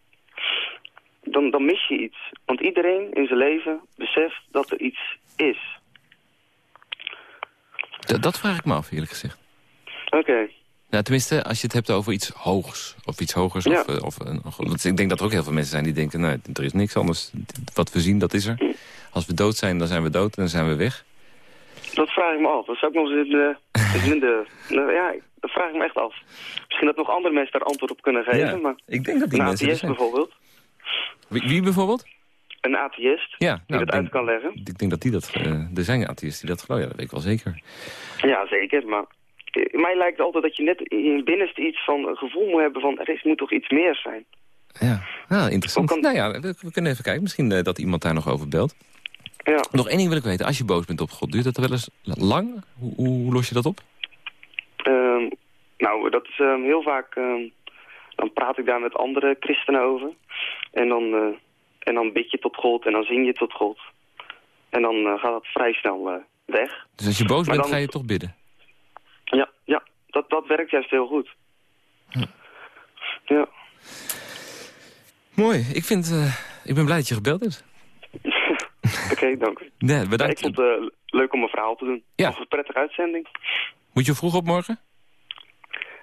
Dan, dan mis je iets. Want iedereen in zijn leven beseft dat er iets is. D- dat vraag ik me af, eerlijk gezegd. Oké. Nou, tenminste, als je het hebt over iets hoogs. Of iets hogers. Ja. Of, eh, of, want ik denk dat er ook heel veel mensen zijn die denken... nou, er is niks anders. Wat we zien, dat is er. Als we dood zijn, dan zijn we dood en dan zijn we weg. Dat vraag ik me af. Dat zou ik nog eens in in de <laughs> nou, ja, dat vraag ik me echt af. Misschien dat nog andere mensen daar antwoord op kunnen geven. Ja, maar ik denk dat die een mensen bijvoorbeeld. Wie, wie bijvoorbeeld? Een atheïst Ja, die nou, dat uit kan leggen. ik denk dat die dat... eh, er zijn atheïsten die dat geloven, ja, dat weet ik wel zeker. Ja, zeker. Maar mij lijkt altijd dat je net in je binnenste iets van een gevoel moet hebben van er is, moet toch iets meer zijn. Ja, ah, interessant. Kan- Nou ja, we, we kunnen even kijken. Misschien eh, dat iemand daar nog over belt. Ja. Nog één ding wil ik weten. Als je boos bent op God, duurt dat wel eens lang? Hoe, hoe los je dat op? Ehm, nou, dat is ehm, heel vaak... ehm, dan praat ik daar met andere christenen over. En dan, eh, en dan bid je tot God en dan zing je tot God. En dan eh, gaat dat vrij snel eh, weg. Dus als je boos Maar bent, dan- ga je toch bidden? Ja, ja dat, dat werkt juist heel goed. Hm. Ja. Mooi. Ik, vind, eh, ik ben blij dat je gebeld hebt. <laughs> Oké, dank u. Nee, Ja, ik bedankt. vond het eh, leuk om een verhaal te doen. Ja. Nog een prettige uitzending. Moet je vroeg op morgen?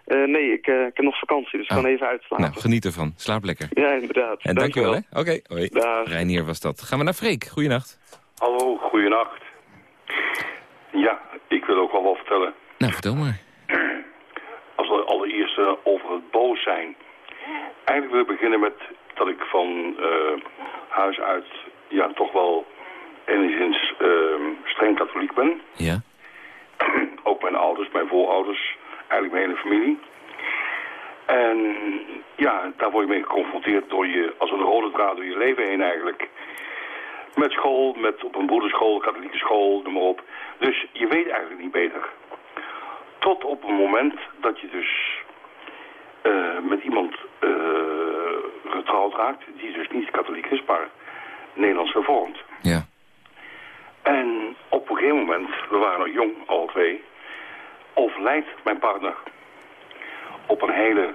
Eh, nee, ik, ik heb nog vakantie, dus ik Ah. kan even uitslapen. Nou, geniet ervan. Slaap lekker. Ja, inderdaad. En dankjewel, hè. Oké, hoi. Reinier was dat. Gaan we naar Freek. Goeienacht. Hallo, goeienacht. Ja, ik wil ook wel wat vertellen. Nou, vertel maar. Als we allereerst eh, over het boos zijn. Eigenlijk wil ik beginnen met dat ik van eh, huis uit ja, toch wel enigszins eh, streng katholiek ben. Ja. <clears throat> Ook mijn ouders, mijn voorouders, eigenlijk mijn hele familie. En ja, daar word je mee geconfronteerd door je, als een rode draad door je leven heen eigenlijk. Met school, met op een broederschool, katholieke school, noem maar op. Dus je weet eigenlijk niet beter. Tot op het moment dat je dus eh, met iemand eh, getrouwd raakt, die dus niet katholiek is, maar Nederlands hervormd. Ja. En op een gegeven moment, we waren nog jong, alle twee, overlijdt mijn partner. Op een hele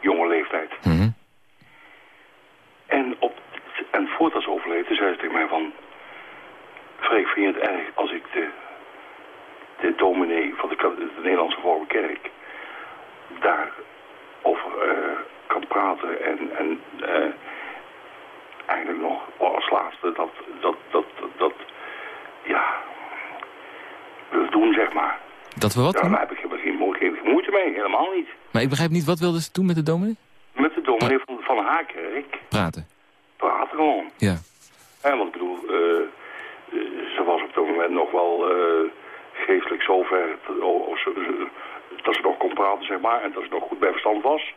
jonge leeftijd. Mhm. En, op, en voordat ze overleed, zei ze tegen mij van... Freek, vind je het erg als ik de, de dominee van de, Nederlandse Vorme Kerk... daarover eh kan praten en... en eh, eigenlijk nog als laatste dat, dat, dat, dat, ja, wil doen, zeg maar. Dat we wat daar heb ik geen, geen, moeite mee, helemaal niet. Maar ik begrijp niet, wat wilden ze doen met de dominee? Met de dominee van, van haar kerk Praten. praten gewoon. Ja. Ja, want ik bedoel, eh, ze was op dat moment nog wel eh, geestelijk zover dat, ze- ze- dat ze nog kon praten, zeg maar, en dat ze nog goed bij verstand was.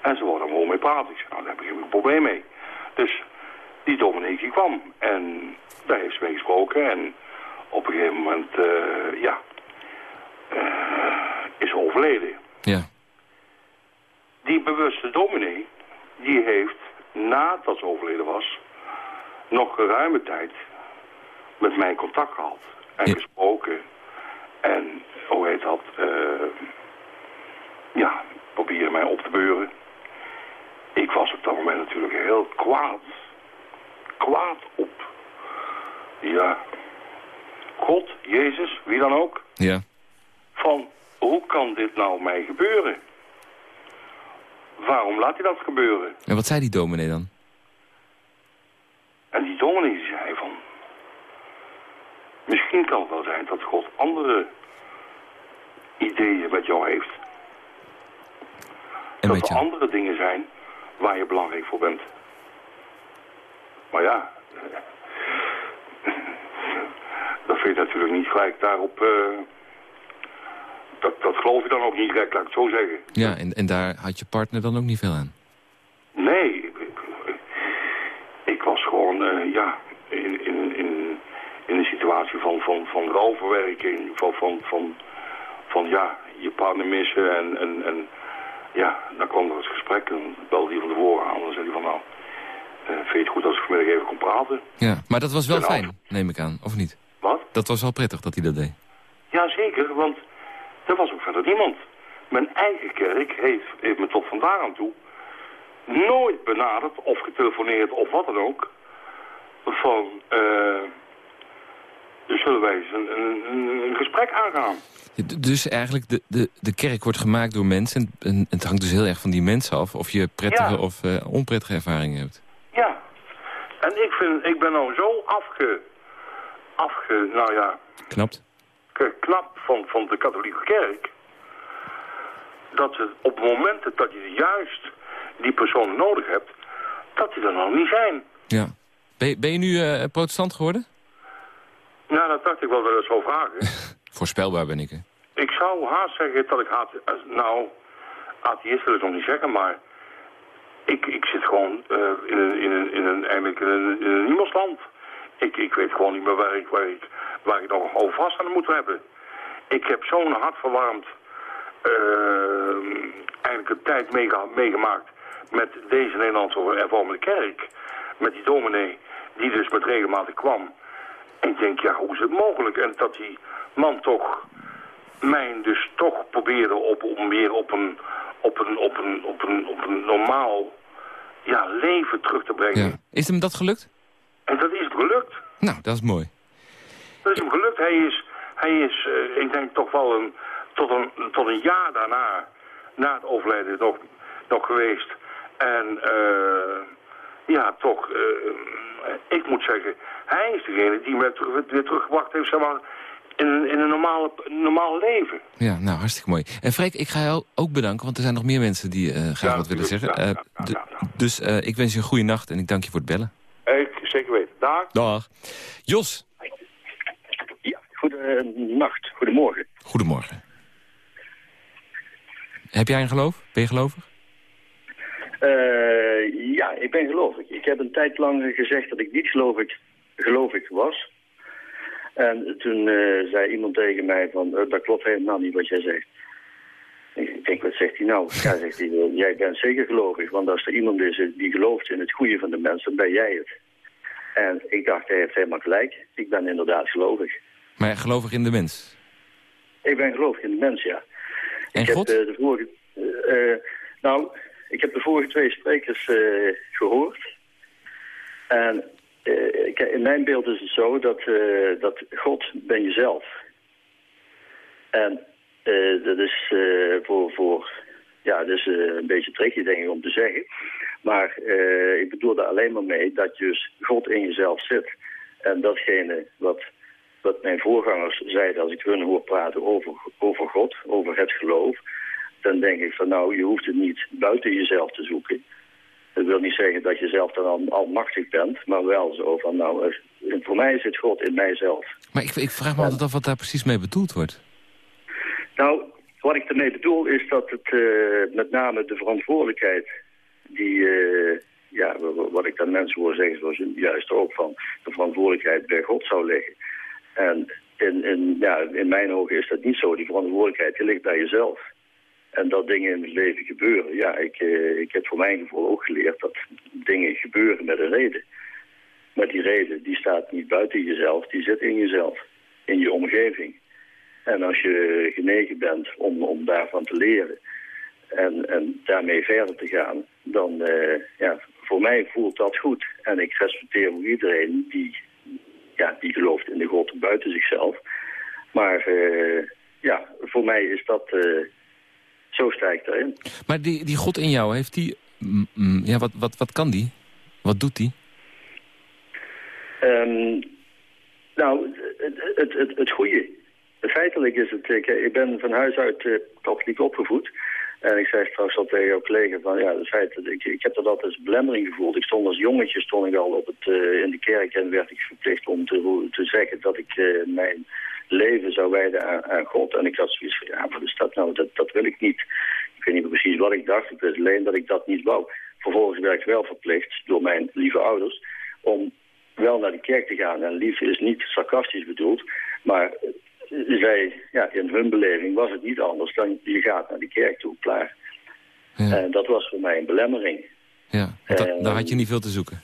En ze wilde er gewoon mee praten. Ik zei, nou, daar heb ik geen probleem mee. Dus die dominee die kwam en daar heeft ze mee gesproken en op een gegeven moment, eh, ja, eh, is ze overleden. Ja. Die bewuste dominee, die heeft, nadat ze overleden was, nog geruime tijd met mij contact gehad. En gesproken. En, hoe heet dat, eh, ja, gebeuren. Ik was op dat moment natuurlijk heel kwaad. Kwaad op. Ja. God, Jezus, wie dan ook. Ja. Van, hoe kan dit nou mij gebeuren? Waarom laat hij dat gebeuren? En wat zei die dominee dan? En die dominee. Misschien kan het wel zijn dat God andere ideeën met jou heeft. En dat er andere dingen zijn waar je belangrijk voor bent. Maar ja... <laughs> Dat vind je natuurlijk niet gelijk daarop... eh, dat, dat geloof je dan ook niet direct, laat ik het zo zeggen. Ja, en, en daar had je partner dan ook niet veel aan? Nee, ik, ik- ik was gewoon, eh, ja, in, in, in, een situatie van, van, van rouwverwerking, van, van, van, van, ja, je partner missen en, en, en ja, dan kwam er het gesprek en belde hij van tevoren aan en zei hij van, nou, eh, vind je het goed als ik vanmiddag even kon praten? Ja, maar dat was wel En als- fijn, neem ik aan, of niet? Wat? Dat was wel prettig dat hij dat deed. Jazeker, want er was ook verder niemand. Mijn eigen kerk heeft, heeft me tot vandaag aan toe nooit benaderd of getelefoneerd of wat dan ook. Van, eh, zullen wij eens een, een, een- gesprek aangaan? Dus eigenlijk, de, de, de kerk wordt gemaakt door mensen. En, het hangt dus heel erg van die mensen af of je prettige Ja. of eh, onprettige ervaringen hebt. Ja. En ik vind, ik ben nou zo afge, afge, nou ja, Knapt? geknapt van, van de katholieke kerk. Dat het op momenten dat je juist die persoon nodig hebt, dat die er nog niet zijn. Ja. Ben, je- ben je nu eh, protestant geworden? Nou, dat dacht ik wel dat ik zou vragen. Voorspelbaar ben ik, hè? ik zou haast zeggen dat ik haat, eh, nou, atheïst wil ik nog niet zeggen, maar ik, ik zit gewoon eh, in, een, in, een, in een, eigenlijk in een, in niemandsland. Ik, ik weet gewoon niet meer waar ik, waar ik, waar ik nog over vast aan moet hebben. Ik heb zo'n hartverwarmd eh, eigenlijk een tijd meegemaakt met deze Nederlandse hervormde kerk. Met die dominee die dus met regelmatig kwam. En ik denk, ja, hoe is het mogelijk? En dat die man toch mij dus toch probeerde op, om weer op een, op een, op een, op een, op een normaal ja, leven terug te brengen. Ja. Is hem dat gelukt? En dat is hem gelukt. Nou, dat is mooi. Dat is hem gelukt. Hij is, hij is eh, ik denk toch wel een, tot, een, tot een jaar daarna, na het overlijden, nog, nog geweest. En eh, ja, toch, eh, ik moet zeggen, hij is degene die me terug, weer teruggebracht heeft, zeg maar, in, een- in een normale, normaal leven. Ja, nou, hartstikke mooi. En Freek, ik ga jou ook bedanken, want er zijn nog meer mensen die eh, graag Ja, wat willen zeggen. Ja, Eh, Dus eh, ik wens je een goede nacht en ik dank je voor het bellen. Ik zeker weten. Dag. Dag. Jos, Goedenacht, goedemorgen. goedemorgen. Heb jij een geloof? Ben je gelovig? Eh, ja, ik ben gelovig. Ik heb een tijd lang gezegd dat ik niet gelovig, gelovig was. En toen eh, zei iemand tegen mij van, eh, dat klopt helemaal niet wat jij zegt. Ik denk, wat zegt hij nou? <laughs> Ja, zegt hij, "Wel, jij bent zeker gelovig, want als er iemand is die gelooft in het goede van de mensen, dan ben jij het. En ik dacht, hij heeft helemaal gelijk. Ik ben inderdaad gelovig. Maar gelovig in de mens. Ik ben gelovig in de mens, ja. En ik God? Heb, de vorige, nou, ik heb de vorige twee sprekers eh, gehoord. En eh, in mijn beeld is het zo dat, eh, dat God ben jezelf. En dat is voor, voor, ja, dat is een beetje tricky denk ik om te zeggen. Maar ik bedoel er alleen maar mee dat dus God in jezelf zit. En datgene wat, wat mijn voorgangers zeiden als ik hun hoor praten over, over God, over het geloof. Dan denk ik van nou, je hoeft het niet buiten jezelf te zoeken. Dat wil niet zeggen dat je zelf dan al, almachtig bent, maar wel zo van nou, er- voor mij zit God in mijzelf. Maar ik, ik vraag me altijd af wat daar precies mee bedoeld wordt. Nou, wat ik ermee bedoel is dat het eh, met name de verantwoordelijkheid die, eh, ja, wa- wa- wat ik dan mensen hoor zeggen, zoals juist ook van, de verantwoordelijkheid bij God zou liggen. En in, in, ja, in mijn ogen is dat niet zo. Die verantwoordelijkheid die ligt bij jezelf. En dat dingen in het leven gebeuren. Ja, ik, eh, ik heb voor mijn gevoel ook geleerd dat dingen gebeuren met een reden. Maar die reden die staat niet buiten jezelf, die zit in jezelf, in je omgeving. En als je genegen bent om, om daarvan te leren, en, en daarmee verder te gaan, dan uh, ja, voor mij voelt dat goed. En ik respecteer ook iedereen die, ja, die gelooft in de God buiten zichzelf. Maar uh, ja, voor mij is dat, zo sta ik daarin. Maar die, die God in jou, heeft die, mm, mm, ja, wat, wat, wat kan die? Wat doet die? Um, nou, het, het, het, het goede. Feitelijk is het, ik, ik ben van huis uit uh, katholiek opgevoed. En ik zei straks al tegen jouw collega van ja, het feit dat ik, ik heb dat altijd als belemmering gevoeld. Ik stond als jongetje stond ik al op het, uh, in de kerk en werd ik verplicht om te, te zeggen dat ik uh, mijn leven zou wijden aan, aan, God. En ik had zoiets van ja, wat is dat nou? Dat, dat wil ik niet. Ik weet niet precies wat ik dacht. Ik wist alleen dat ik dat niet wou. Vervolgens werd ik wel verplicht door mijn lieve ouders om wel naar de kerk te gaan. En lief is niet sarcastisch bedoeld, maar zij, ja, in hun beleving was het niet anders dan je gaat naar de kerk toe, klaar. Ja. En dat was voor mij een belemmering. Ja, dat, daar had je niet veel te zoeken.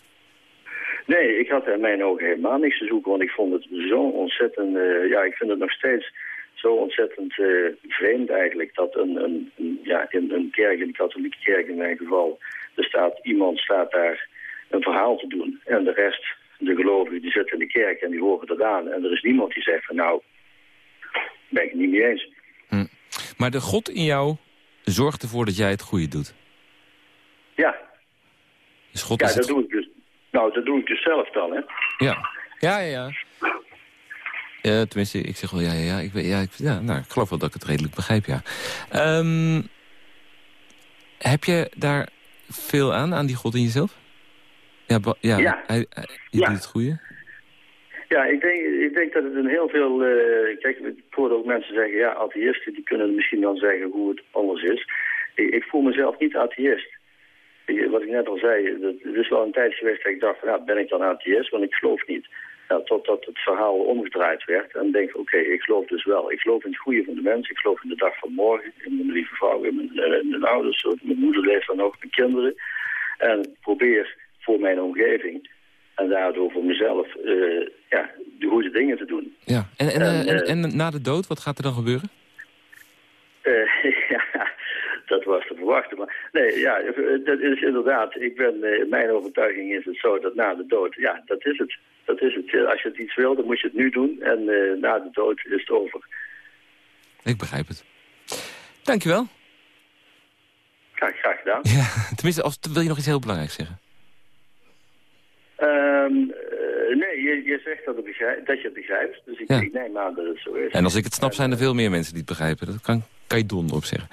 Nee, ik had in mijn ogen helemaal niks te zoeken, want ik vond het zo ontzettend, uh, ja, ik vind het nog steeds zo ontzettend uh, vreemd eigenlijk dat een, een, een, ja, in een kerk, in de katholieke kerk in mijn geval, er staat, iemand staat daar een verhaal te doen en de rest, de gelovigen, die zitten in de kerk en die horen dat aan en er is niemand die zegt van nou, ben ik het niet mee eens. Hm. Maar de God in jou zorgt ervoor dat jij het goede doet? Ja. Dus God ja, is dat het... doe ik dus. Nou, dat doe ik dus zelf dan, hè. Ja. Ja, ja, ja. Tenminste, ik zeg wel ja, ja, ja. Ik, ja, ik, ja nou, ik geloof wel dat ik het redelijk begrijp, ja. Um, heb je daar veel aan, aan die God in jezelf? Ja, ja, ja. Hij, hij, je Ja. doet het goede? Ja, ik denk, ik denk dat het een heel veel... eh, kijk, ik hoorde ook mensen zeggen... ja, atheïsten die kunnen misschien dan zeggen hoe het anders is. Ik, ik voel mezelf niet atheïst. Wat ik net al zei, het is wel een tijd geweest dat ik dacht... ja, ben ik dan atheïst? Want ik geloof niet. Nou, totdat het verhaal omgedraaid werd. En denk oké, ik geloof dus wel. Ik geloof in het goede van de mensen. Ik geloof in de dag van morgen. In mijn lieve vrouw, in mijn, eh, in mijn ouders. Mijn moeder leeft dan ook, mijn kinderen. En probeer voor mijn omgeving... en daardoor voor mezelf... eh, ja, de goede dingen te doen. Ja. En, en, En, eh, en na de dood, wat gaat er dan gebeuren? Eh, <laughs> ja, dat was te verwachten. Maar nee, ja, eh, dat is inderdaad. Ik ben, eh, in mijn overtuiging is het zo dat na de dood, ja, dat is het. Dat is het. Eh, Als je het iets wil, dan moet je het nu doen. En na de dood is het over. Ik begrijp het. Dankjewel. Graag, graag gedaan. Ja, <laughs> tenminste, als, wil je nog iets heel belangrijks zeggen? Ehm, eh, nee, je, je zegt dat, begrijp, dat je het begrijpt. Dus ik, Ja. ik neem aan dat het zo is. En als ik het snap, zijn er veel meer mensen die het begrijpen. Dat kan, kan je donder op zeggen.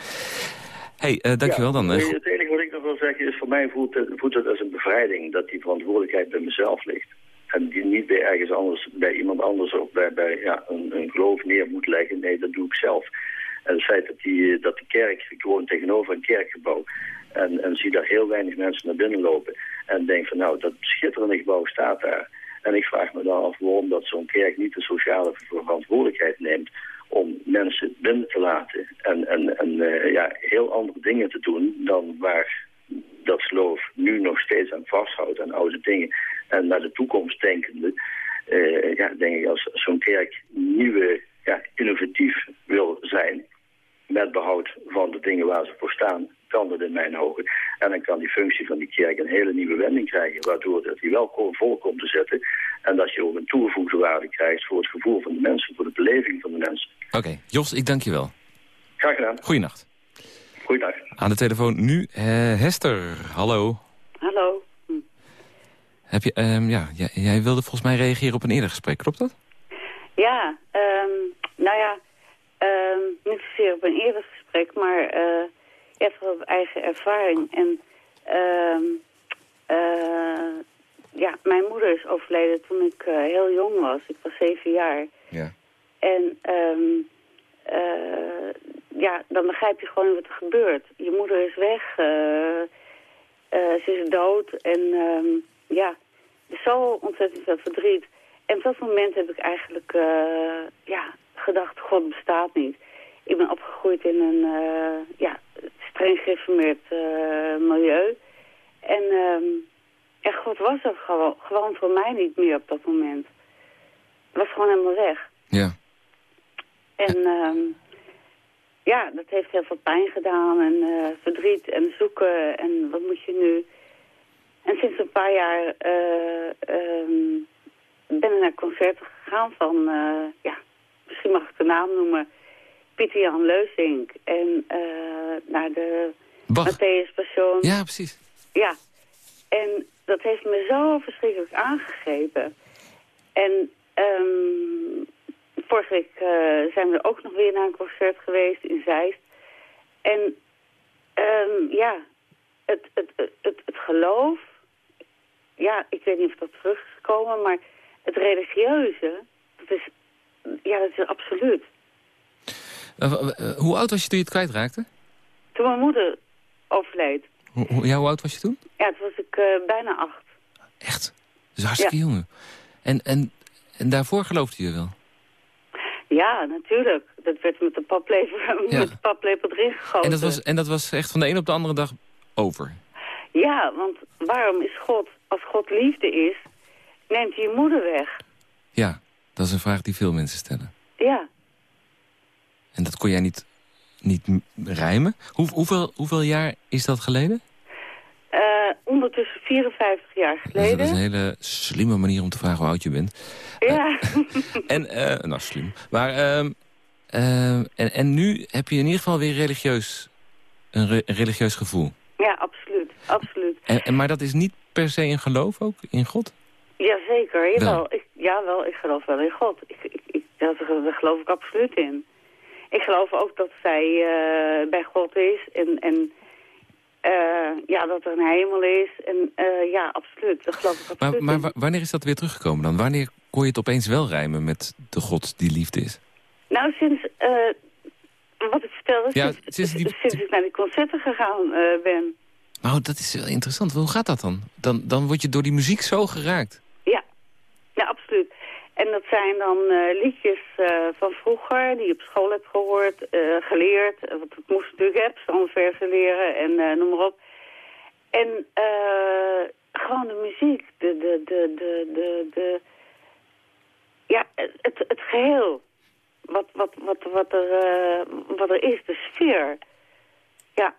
Hey, eh, dankjewel dan. Ja, Eh, het enige wat ik nog wil zeggen is, voor mij voelt het, voelt het als een bevrijding dat die verantwoordelijkheid bij mezelf ligt. En die niet bij ergens anders, bij iemand anders of bij, bij ja, een, een geloof neer moet leggen. Nee, dat doe ik zelf. En het feit dat, die, dat de kerk, ik woon tegenover een kerkgebouw. En, en zie daar heel weinig mensen naar binnen lopen. En denk van nou, dat schitterende gebouw staat daar. En ik vraag me dan af waarom dat zo'n kerk niet de sociale verantwoordelijkheid neemt om mensen binnen te laten en, en, en eh, ja, heel andere dingen te doen dan waar dat geloof nu nog steeds aan vasthoudt, aan oude dingen. En naar de toekomst denkende, eh, ja, denk ik als zo'n kerk nieuwe, ja, innovatief wil zijn, met behoud van de dingen waar ze voor staan, kan dat in mijn ogen. En dan kan die functie van die kerk een hele nieuwe wending krijgen, waardoor dat die wel vol komt te zetten. En dat je ook een toegevoegde waarde krijgt voor het gevoel van de mensen, voor de beleving van de mensen. Oké, Jos, ik dank je wel. Graag gedaan. Goeienacht. Goeiedag. Aan de telefoon nu eh, Hester. Hallo. Hallo. Heb je, ehm, ja, jij, jij wilde volgens mij reageren op een eerder gesprek, klopt dat? Ja, ehm, nou ja, ehm, niet zozeer op een eerder gesprek, maar eh even op eigen ervaring. En ehm, eh, ja, mijn moeder is overleden toen ik eh, heel jong was. Ik was zeven jaar. Ja. En ehm, eh, ja, dan begrijp je gewoon wat er gebeurt. Je moeder is weg, eh, eh, ze is dood en ehm, ja, zo ontzettend veel verdriet. En op dat moment heb ik eigenlijk ja, gedacht, God bestaat niet. Ik ben opgegroeid in een ja, streng gereformeerd eh, milieu. En, en God was er gewoon, gewoon voor mij niet meer op dat moment. Het was gewoon helemaal weg. Ja. En, ehm, ja, dat heeft heel veel pijn gedaan en eh, verdriet en zoeken en wat moet je nu. En sinds een paar jaar eh, ehm, ben ik naar concerten gegaan van, eh, ja, misschien mag ik de naam noemen, Pieter Jan Leusink. En naar de Matthäus Passion. Ja, precies. Ja, en dat heeft me zo verschrikkelijk aangegrepen. En ehm, vorige week eh, zijn we ook nog weer naar een concert geweest in Zeist. En ehm, ja, het, het, het, het, geloof, ja, ik weet niet of dat terug is gekomen, maar het religieuze, dat is, ja, dat is absoluut. Eh, eh, hoe oud was je toen je het kwijtraakte? Toen mijn moeder overleed, ja, hoe oud was je toen? ja, toen was ik bijna acht. Dus hartstikke Ja. jong. En, en, en daarvoor geloofde je wel? Ja, natuurlijk. Dat werd met de paplepel, <laughs> Ja. met de paplepel erin gegoten. En dat, was, en dat was echt van de een op de andere dag over? Ja, want waarom is God, als God liefde is, neemt hij je moeder weg? Ja, dat is een vraag die veel mensen stellen. Ja, En dat kon jij niet, niet rijmen? Hoe, hoeveel, hoeveel jaar is dat geleden? Eh, ondertussen 54 jaar geleden. dat is een hele slimme manier om te vragen hoe oud je bent. Ja, <laughs> En, eh, nou, slim. Maar, ehm, en, en nu heb je in ieder geval weer religieus, een, re- een religieus gevoel. ja, absoluut, absoluut. En, en, maar dat is niet per se een geloof ook in God? Jazeker, jawel. Wel. Ik, jawel, ik geloof wel in God. Ik, ik, ik, dat, daar geloof ik absoluut in. Ik geloof ook dat zij eh, bij God is en, en eh, ja, dat er een hemel is. En eh, ja, absoluut, dat geloof ik absoluut Maar, maar wanneer is dat weer teruggekomen dan? Wanneer kon je het opeens wel rijmen met de God die liefde is? Nou, sinds, eh, wat ik vertelde, Ja, sinds, sinds die- sinds ik naar die concerten gegaan ben. Nou, dat is wel interessant. Hoe gaat dat dan? Dan, dan word je door die muziek zo geraakt. En dat zijn dan eh, liedjes eh, van vroeger die je op school hebt gehoord, eh, geleerd. Want dat moest natuurlijk, hè, psalmversen leren en noem maar op. En gewoon de muziek, de, de, de, de, de, de ja, het, het geheel. Wat, wat, wat, wat, er, wat er is, de sfeer. Ja,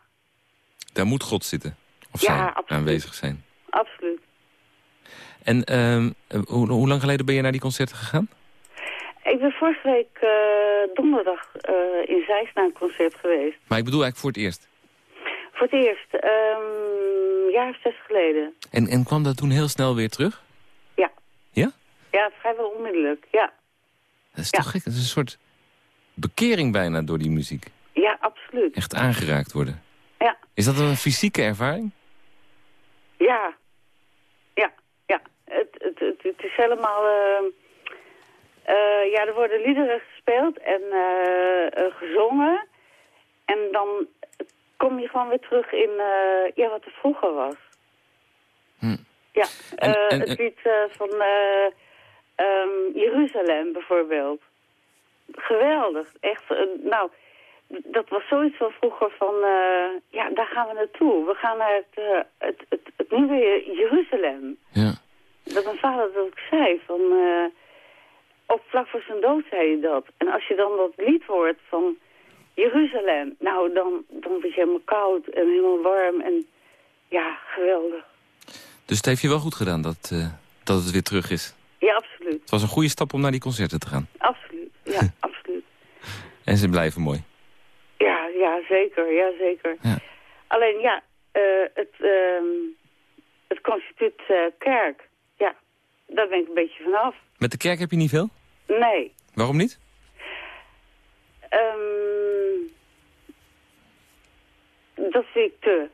Daar moet God zitten. Of Ja, zijn, absoluut. aanwezig zijn. absoluut. En ehm, eh, hoe, hoe lang geleden ben je naar die concerten gegaan? Ik ben vorige week eh, donderdag eh, in Zeist naar een concert geweest. Maar ik bedoel eigenlijk voor het eerst. Voor het eerst, ehm, een jaar of zes geleden. En, en kwam dat toen heel snel weer terug? Ja. Ja? Ja, vrijwel onmiddellijk, ja. Dat is toch gek? Dat is een soort bekering bijna door die muziek. Ja, absoluut. Echt aangeraakt worden. Ja. Is dat een fysieke ervaring? Ja. Het, het, het, het is helemaal... ehm, eh, ja, er worden liederen gespeeld en eh, eh, gezongen. En dan kom je gewoon weer terug in ja, wat er vroeger was. Hm. Ja, En- en- het lied van eh, ehm, Jeruzalem bijvoorbeeld. Geweldig. Echt, nou, dat was zoiets van vroeger van, ja, daar gaan we naartoe. We gaan naar het, het, het, het nieuwe Jeruzalem. Ja. Dat mijn vader dat ook zei, van, eh, op vlak voor zijn dood zei hij dat. En als je dan dat lied hoort van Jeruzalem, nou, dan, dan word je helemaal koud en helemaal warm en ja, geweldig. Dus het heeft je wel goed gedaan dat, eh, dat het weer terug is. Ja, absoluut. Het was een goede stap om naar die concerten te gaan. Absoluut, ja, <laughs> absoluut. En ze blijven mooi. Ja, ja, zeker, ja, zeker. Ja. Alleen, ja, eh, het, ehm het constituut kerk, daar ben ik een beetje vanaf. Met de kerk heb je niet veel? Nee. Waarom niet? ehm dat vind ik te.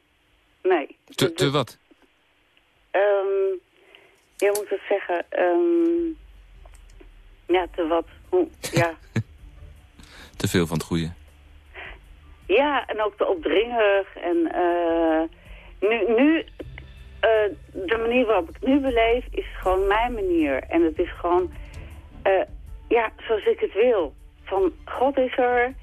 Nee. Te, te wat? ehm jij moet het zeggen, ehm ja, te wat. Hoe, ja. <laughs> Te veel van het goede. Ja, en ook te opdringerig. En eh, nu, nu eh, de manier waarop ik nu beleef, is gewoon mijn manier. En het is gewoon, eh, ja, zoals ik het wil. Van, God is er.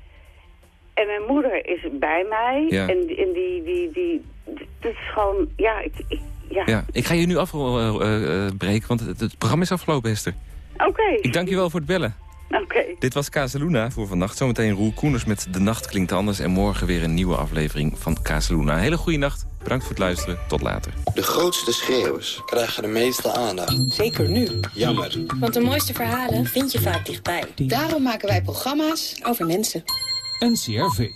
En mijn moeder is bij mij. Ja. En, en die, die, die, het is gewoon, ja, ik, ik ja. Ja, ik ga je nu afbreken, want het, het programma is afgelopen, Hester. Oké. Ik dank je wel voor het bellen. Oké. Dit was Casaluna voor vannacht. Zometeen Roel Koeners met De Nacht Klinkt Anders. En morgen weer een nieuwe aflevering van Casaluna. Hele goede nacht. Bedankt voor het luisteren. Tot later. De grootste schreeuwers krijgen de meeste aandacht. Zeker nu. Jammer. Want de mooiste verhalen vind je vaak dichtbij. Daarom maken wij programma's over mensen. NCRV.